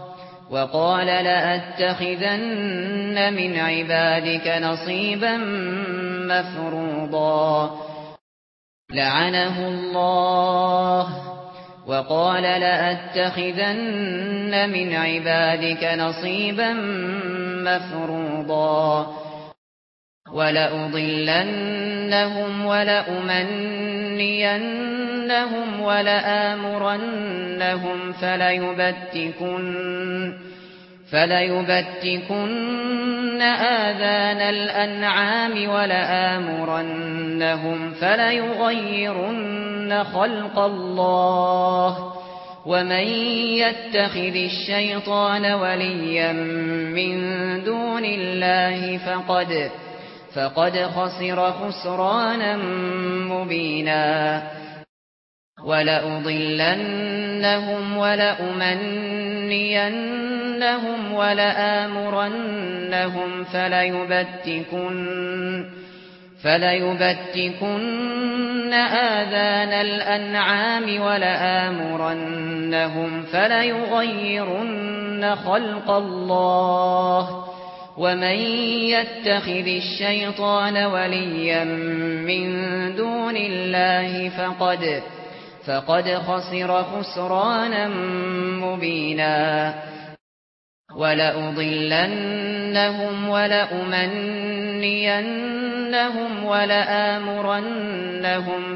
وقال لأتخذن من عبادك نصيبا مفروضا. لعنه الله. وقال لأتخذن من عبادك نصيبا مفروضا. ولأضلنهم ولأمنينهم ولآمرنهم فليبتكن فليبتكن آذان الأنعام ولآمرنهم فليغيرن خلق الله ومن يتخذ الشيطان وليا من دون الله فقد أضل فقد خسر خسرانا مبينا ولأضلنهم ولأمنينهم ولآمرنهم فليبتكن فليبتكن آذان الأنعام ولآمرنهم فليغيرن خلق الله ومن يتخذ الشيطان وليا من دون الله فقد فقد خسر خسرانا مبينا. ولا اضلنهم ولا امنينهم ولا امرنهم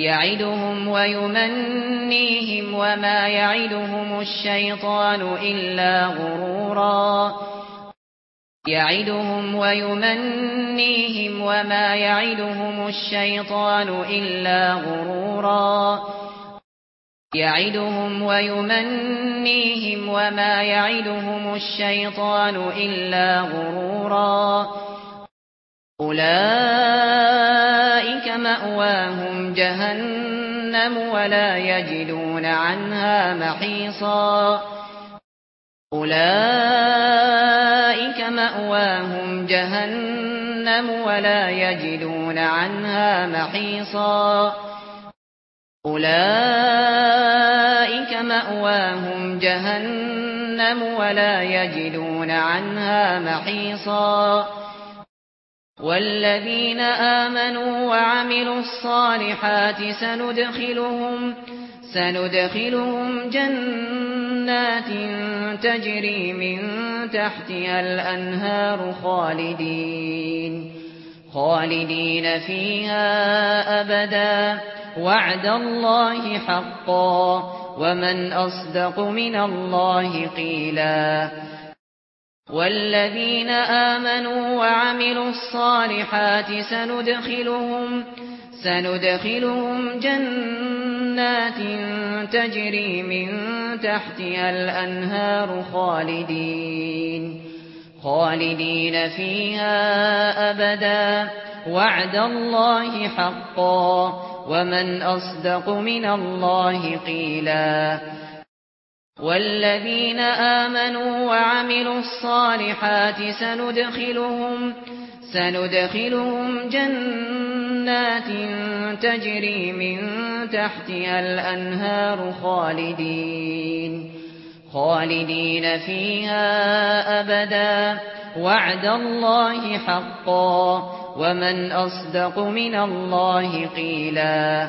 يعدهم ويمنيهم وما يعدهم الشيطان إلا غرورا. يعدهم ويمنيهم وما يعدهم الشيطان إلا غرورا. يعدهم ويمنيهم وما يعدهم الشيطان إلا غرورا. أولئك مأواهم جهنم ولا يجدون عنها محيصا. أولئك مأواهم جهنم ولا يجدون عنها محيصا. أولئك مأواهم جهنم ولا يجدون عنها محيصا. والذين آمنوا وعملوا الصالحات سندخلهم سندخلهم جنات تجري من تحتها الأنهار خالدين خالدين فيها أبدا. وعد الله حقا. ومن أصدق من الله قيلا والذين آمنوا وعملوا الصالحات سندخلهم سندخلهم جنات تجري من تحتها الأنهار خالدين خالدين فيها أبدا وعد الله حقا ومن أصدق من الله قيلا والذين آمنوا وعملوا الصالحات سندخلهم سندخلهم جنات تجري من تحتها الأنهار خالدين خالدين فيها أبدا وعد الله حقا ومن أصدق من الله قيلا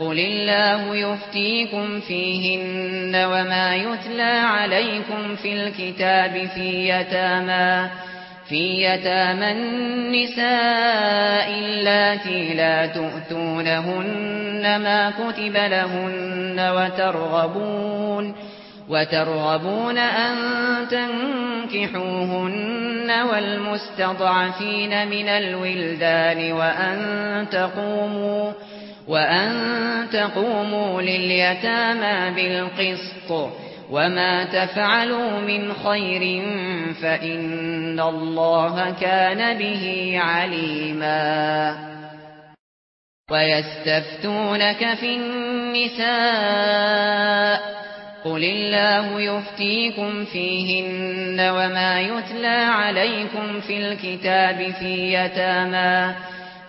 قل الله يفتيكم فيهن وما يتلى عليكم في الكتاب في يتاما في يتاما النساء اللاتي لا تؤتونهن ما كتب لهن وترغبون وترغبون أن تنكحوهن والمستضعفين من الولدان وأن تقوموا وأن تقوموا لليتامى بالقسط وما تفعلوا من خير فإن الله كان به عليما ويستفتونك في النساء قل الله يفتيكم فيهن وما يتلى عليكم في الكتاب في يتامى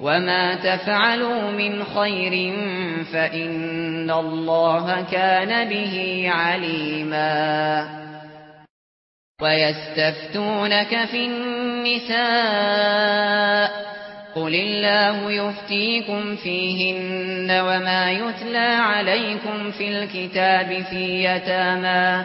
وما تفعلوا من خير فإن الله كان به عليما ويستفتونك في النساء قل الله يفتيكم فيهن وما يتلى عليكم في الكتاب في يتامى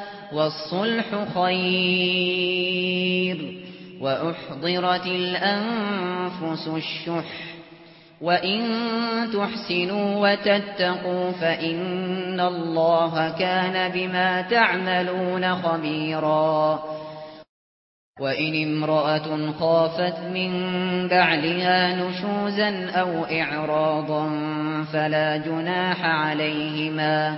والصلح خير وأحضرت الأنفس الشح وَإِن تُحْسِنُوا وَتَتَّقُوا فَإِنَّ اللَّهَ كَانَ بِمَا تَعْمَلُونَ خَبِيرًا وَإِنِ امْرَأَةٌ خَافَتْ مِنْ بَعْلِهَا نُشُوزًا أَوْ إِعْرَاضًا فَلَا جُنَاحَ عَلَيْهِمَا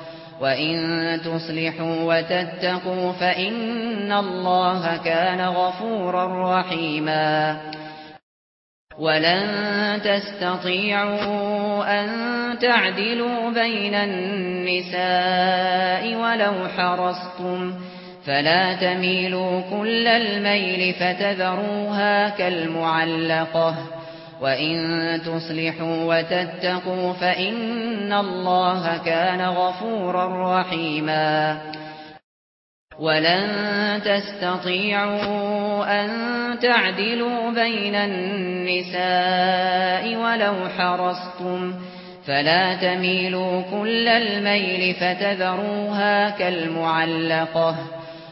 وَإِن تُصْلِحُوا وَتَتَّقُوا فَإِنَّ اللَّهَ كَانَ غَفُورًا رَّحِيمًا وَلَن تَسْتَطِيعُوا أَن تَعْدِلُوا بَيْنَ النِّسَاءِ وَلَوْ حَرَصْتُمْ فَلَا تَمِيلُوا كُلَّ الْمَيْلِ فَتَذَرُوهَا كَالْمُعَلَّقَةِ وَإِن تُصْلِحُوا وَتَتَّقُوا فَإِنَّ اللَّهَ كَانَ غَفُورًا رَّحِيمًا. وَلَن تَسْتَطِيعُوا أَن تَعْدِلُوا بَيْنَ النِّسَاءِ وَلَوْ حَرَصْتُمْ فَلَا تَمِيلُوا كُلَّ الْمَيْلِ فَتَذَرُوهَا كَالْمُعَلَّقَةِ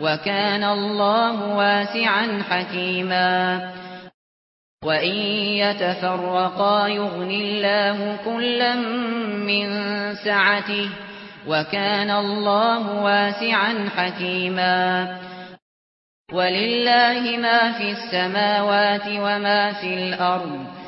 وكان الله واسعا حكيما. وَإِن يَتَفَرَّقَا يُغْنِ اللَّهُ كُلًّا مِّن سَعَتِهِ وَكَانَ اللَّهُ وَاسِعًا حَكِيمًا. وَلِلَّهِ مَا فِي السَّمَاوَاتِ وَمَا فِي الْأَرْضِ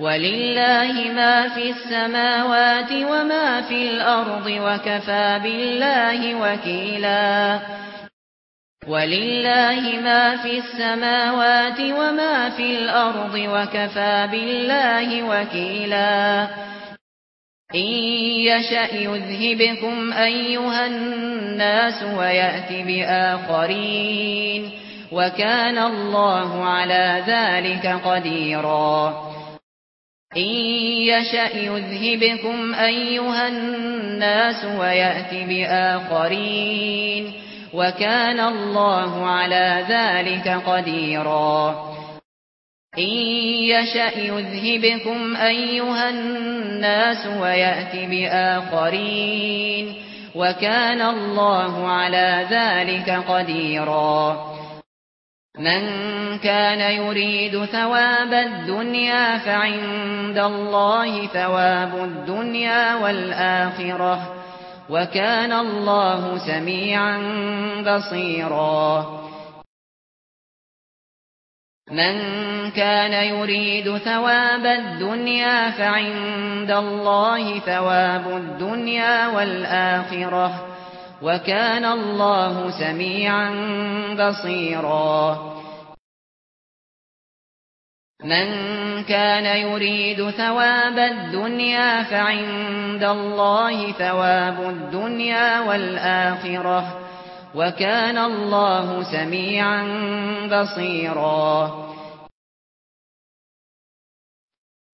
ولله ما في السماوات وما في الأرض وكفى بالله وكيلا ولله ما في السماوات وما في الأرض وكفى بالله وكيلا إن يشأ يذهبكم أيها الناس وَيَأْتِ بآخرين وكان الله على ذلك قديرا إن يشأ يذهبكم أيها الناس ويأتي بآخرين وكان الله على ذلك قديرا إن يشأ يذهبكم أيها الناس ويأتي بآخرين وكان الله على ذلك قديرا مَنْ كَانَ يُرِيدُ ثَوَابَ الدُّنْيَا فَعِندَ اللَّهِ ثَوَابُ الدُّنْيَا وَالْآخِرَةِ وَكَانَ اللَّهُ سَمِيعًا بَصِيرًا. مَنْ كَانَ يُرِيدُ ثَوَابَ الدُّنْيَا فَعِندَ اللَّهِ ثَوَابُ الدُّنْيَا وَالْآخِرَةِ وَكَانَ اللَّهُ سَمِيعًا بَصِيرًا. مَنْ كَانَ يُرِيدُ ثَوَابَ الدُّنْيَا فَعِندَ اللَّهِ ثَوَابُ الدُّنْيَا وَالْآخِرَةِ وَكَانَ اللَّهُ سَمِيعًا بَصِيرًا.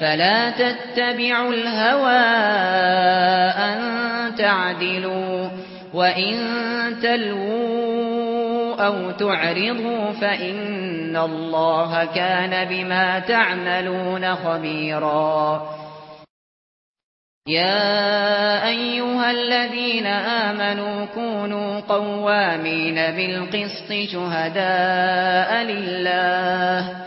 فلا تتبعوا الهوى أن تعدلوا وإن تلووا أو تعرضوا فإن الله كان بما تعملون خبيرا. يا أيها الذين آمنوا كونوا قوامين بالقسط شهداء لله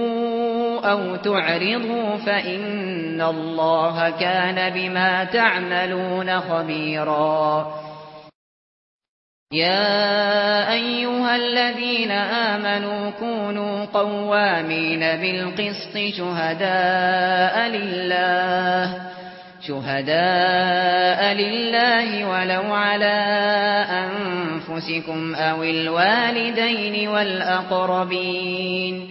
أَوْ تُعْرِضُوا فَإِنَّ اللَّهَ كَانَ بِمَا تَعْمَلُونَ خَبِيرًا. يا أيها الذين آمنوا كونوا قوامين بالقسط شهداء لله شهداء لله ولو على أنفسكم أو الوالدين والأقربين.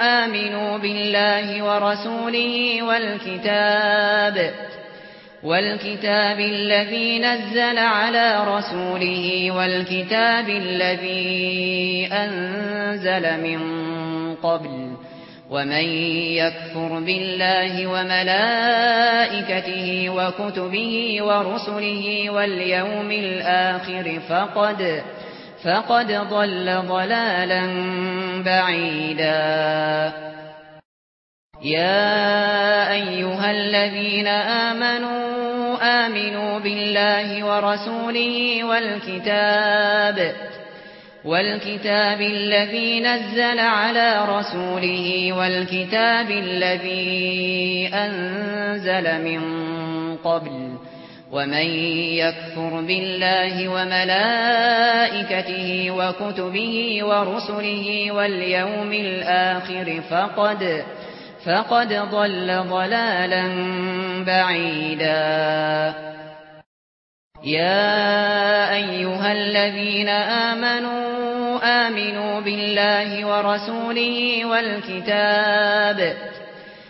آمنوا بالله ورسوله والكتاب والكتاب الذي نزل على رسوله والكتاب الذي أنزل من قبل ومن يكفر بالله وملائكته وكتبه ورسله واليوم الآخر فقد فقد فقد ضل ضلالا بعيدا. يا أيها الذين آمنوا آمنوا بالله ورسوله والكتاب والكتاب الذي نزل على رسوله والكتاب الذي أنزل من قبل. ومن يكفر بالله وملائكته وكتبه ورسله واليوم الآخر فقد فقد ضل ضلالا بعيدا يا أيها الذين آمنوا آمنوا بالله ورسوله والكتاب والكتاب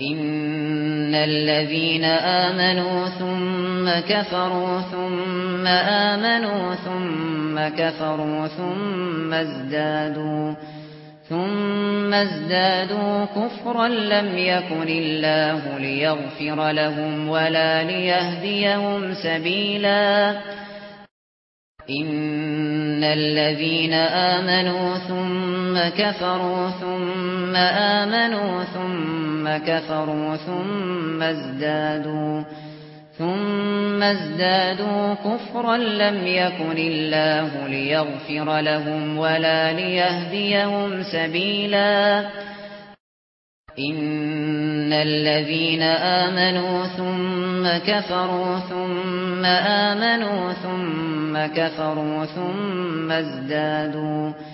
إن الذين آمنوا ثم كفروا ثم آمنوا ثم كفروا ثم ازدادوا ثم ازدادوا كفرا لم يكن الله ليغفر لهم ولا ليهديهم سبيلا. إن الذين آمنوا ثم كفروا ثم آمنوا ثم ثم كفروا ثم ازدادوا ثم ازدادوا كفرا لم يكن الله ليغفر لهم ولا ليهديهم سبيلا. إن الذين آمنوا ثم كفروا ثم آمنوا ثم كفروا ثم ازدادوا.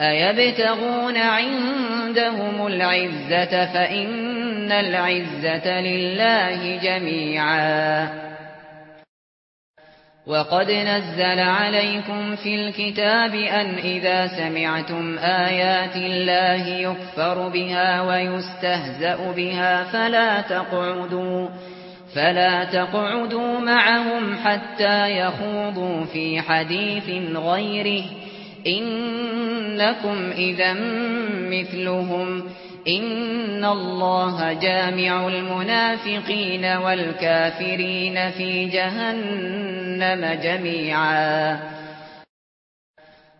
ايبتغون عندهم العزه فان العزه لله جميعا وقد نزل عليكم في الكتاب ان اذا سمعتم ايات الله يكفر بها ويستهزأ بها فلا تقعدوا فلا تقعدوا معهم حتى يخوضوا في حديث غيره إنكم إذا مثلهم إن الله جامع المنافقين والكافرين في جهنم جميعا.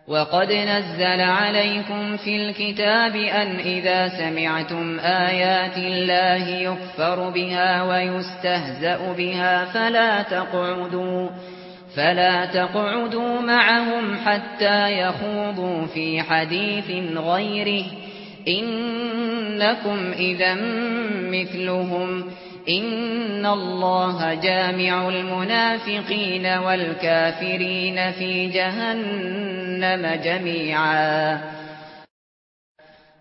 وقد نزل عليكم في الكتاب أن إذا سمعتم آيات الله يكفر بها ويستهزأ بها فلا تقعدوا فلا تقعدوا معهم حتى يخوضوا في حديث غيره. إنكم اذا مثلهم. إن الله جامع المنافقين والكافرين في جهنم جميعا.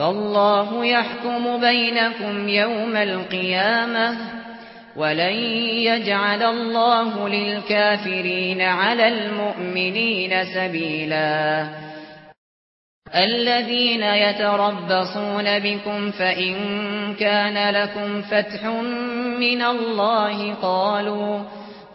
فالله يحكم بينكم يوم القيامة ولن يجعل الله للكافرين على المؤمنين سبيلا. الذين يتربصون بكم فإن كان لكم فتح من الله قالوا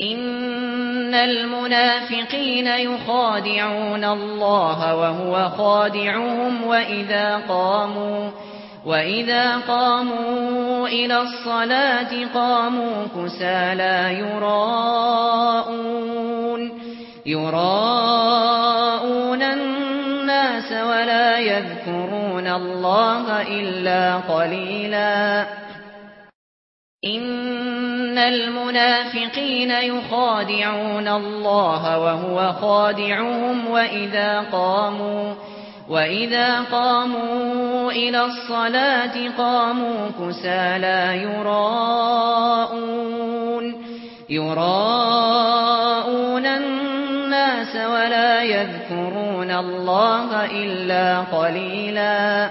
ان المنافقين يخادعون الله وهو خادعهم واذا قاموا واذا قاموا إلى الصلاه قاموا كسالى يراؤون يراءون الناس ولا يذكرون الله الا قليلا ان المنافقين يخادعون الله وهو خادعهم واذا قاموا واذا قاموا إلى الصلاه قاموا كسالى يراؤون يراءون الناس ولا يذكرون الله الا قليلا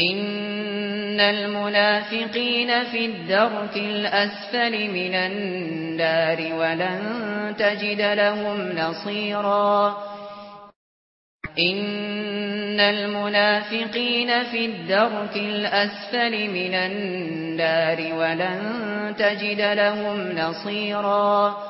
إن المنافقين في الدرك الأسفل من النار ولن تجد لهم نصيرا. إن المنافقين في الدرك الأسفل من النار ولن تجد لهم نصيرا.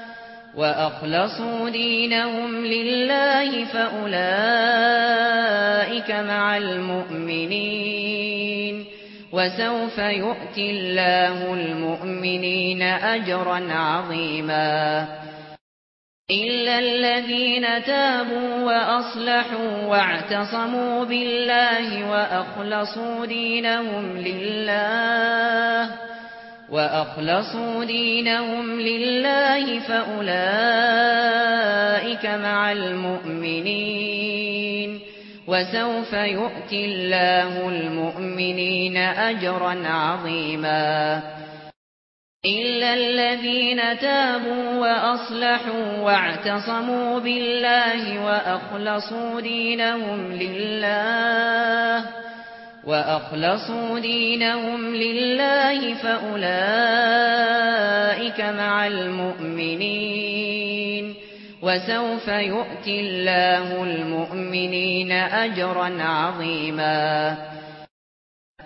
وَأَخْلَصُوا دِينَهُمْ لِلَّهِ فَأُولَئِكَ مَعَ الْمُؤْمِنِينَ وَسَوْفَ يُؤْتِي اللَّهُ الْمُؤْمِنِينَ أَجْرًا عَظِيمًا إِلَّا الَّذِينَ تَابُوا وَأَصْلَحُوا وَاعْتَصَمُوا بِاللَّهِ وَأَخْلَصُوا دِينَهُمْ لِلَّهِ وَأَخْلَصُوا دِينَهُمْ لِلَّهِ فَأُولَئِكَ مَعَ الْمُؤْمِنِينَ وَسَوْفَ يُؤْتِي اللَّهُ الْمُؤْمِنِينَ أَجْرًا عَظِيمًا إِلَّا الَّذِينَ تَابُوا وَأَصْلَحُوا وَاعْتَصَمُوا بِاللَّهِ وَأَخْلَصُوا دِينَهُمْ لِلَّهِ وَأَخْلَصُوا دِينَهُمْ لِلَّهِ فَأُولَئِكَ مَعَ الْمُؤْمِنِينَ وَسَوْفَ يُؤْتِي اللَّهُ الْمُؤْمِنِينَ أَجْرًا عَظِيمًا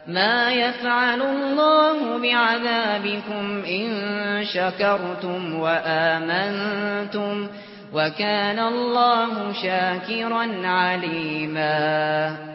مَا يَفْعَلُ اللَّهُ بِعَذَابِكُمْ إِن شَكَرْتُمْ وَآمَنْتُمْ وَكَانَ اللَّهُ شَاكِرًا عَلِيمًا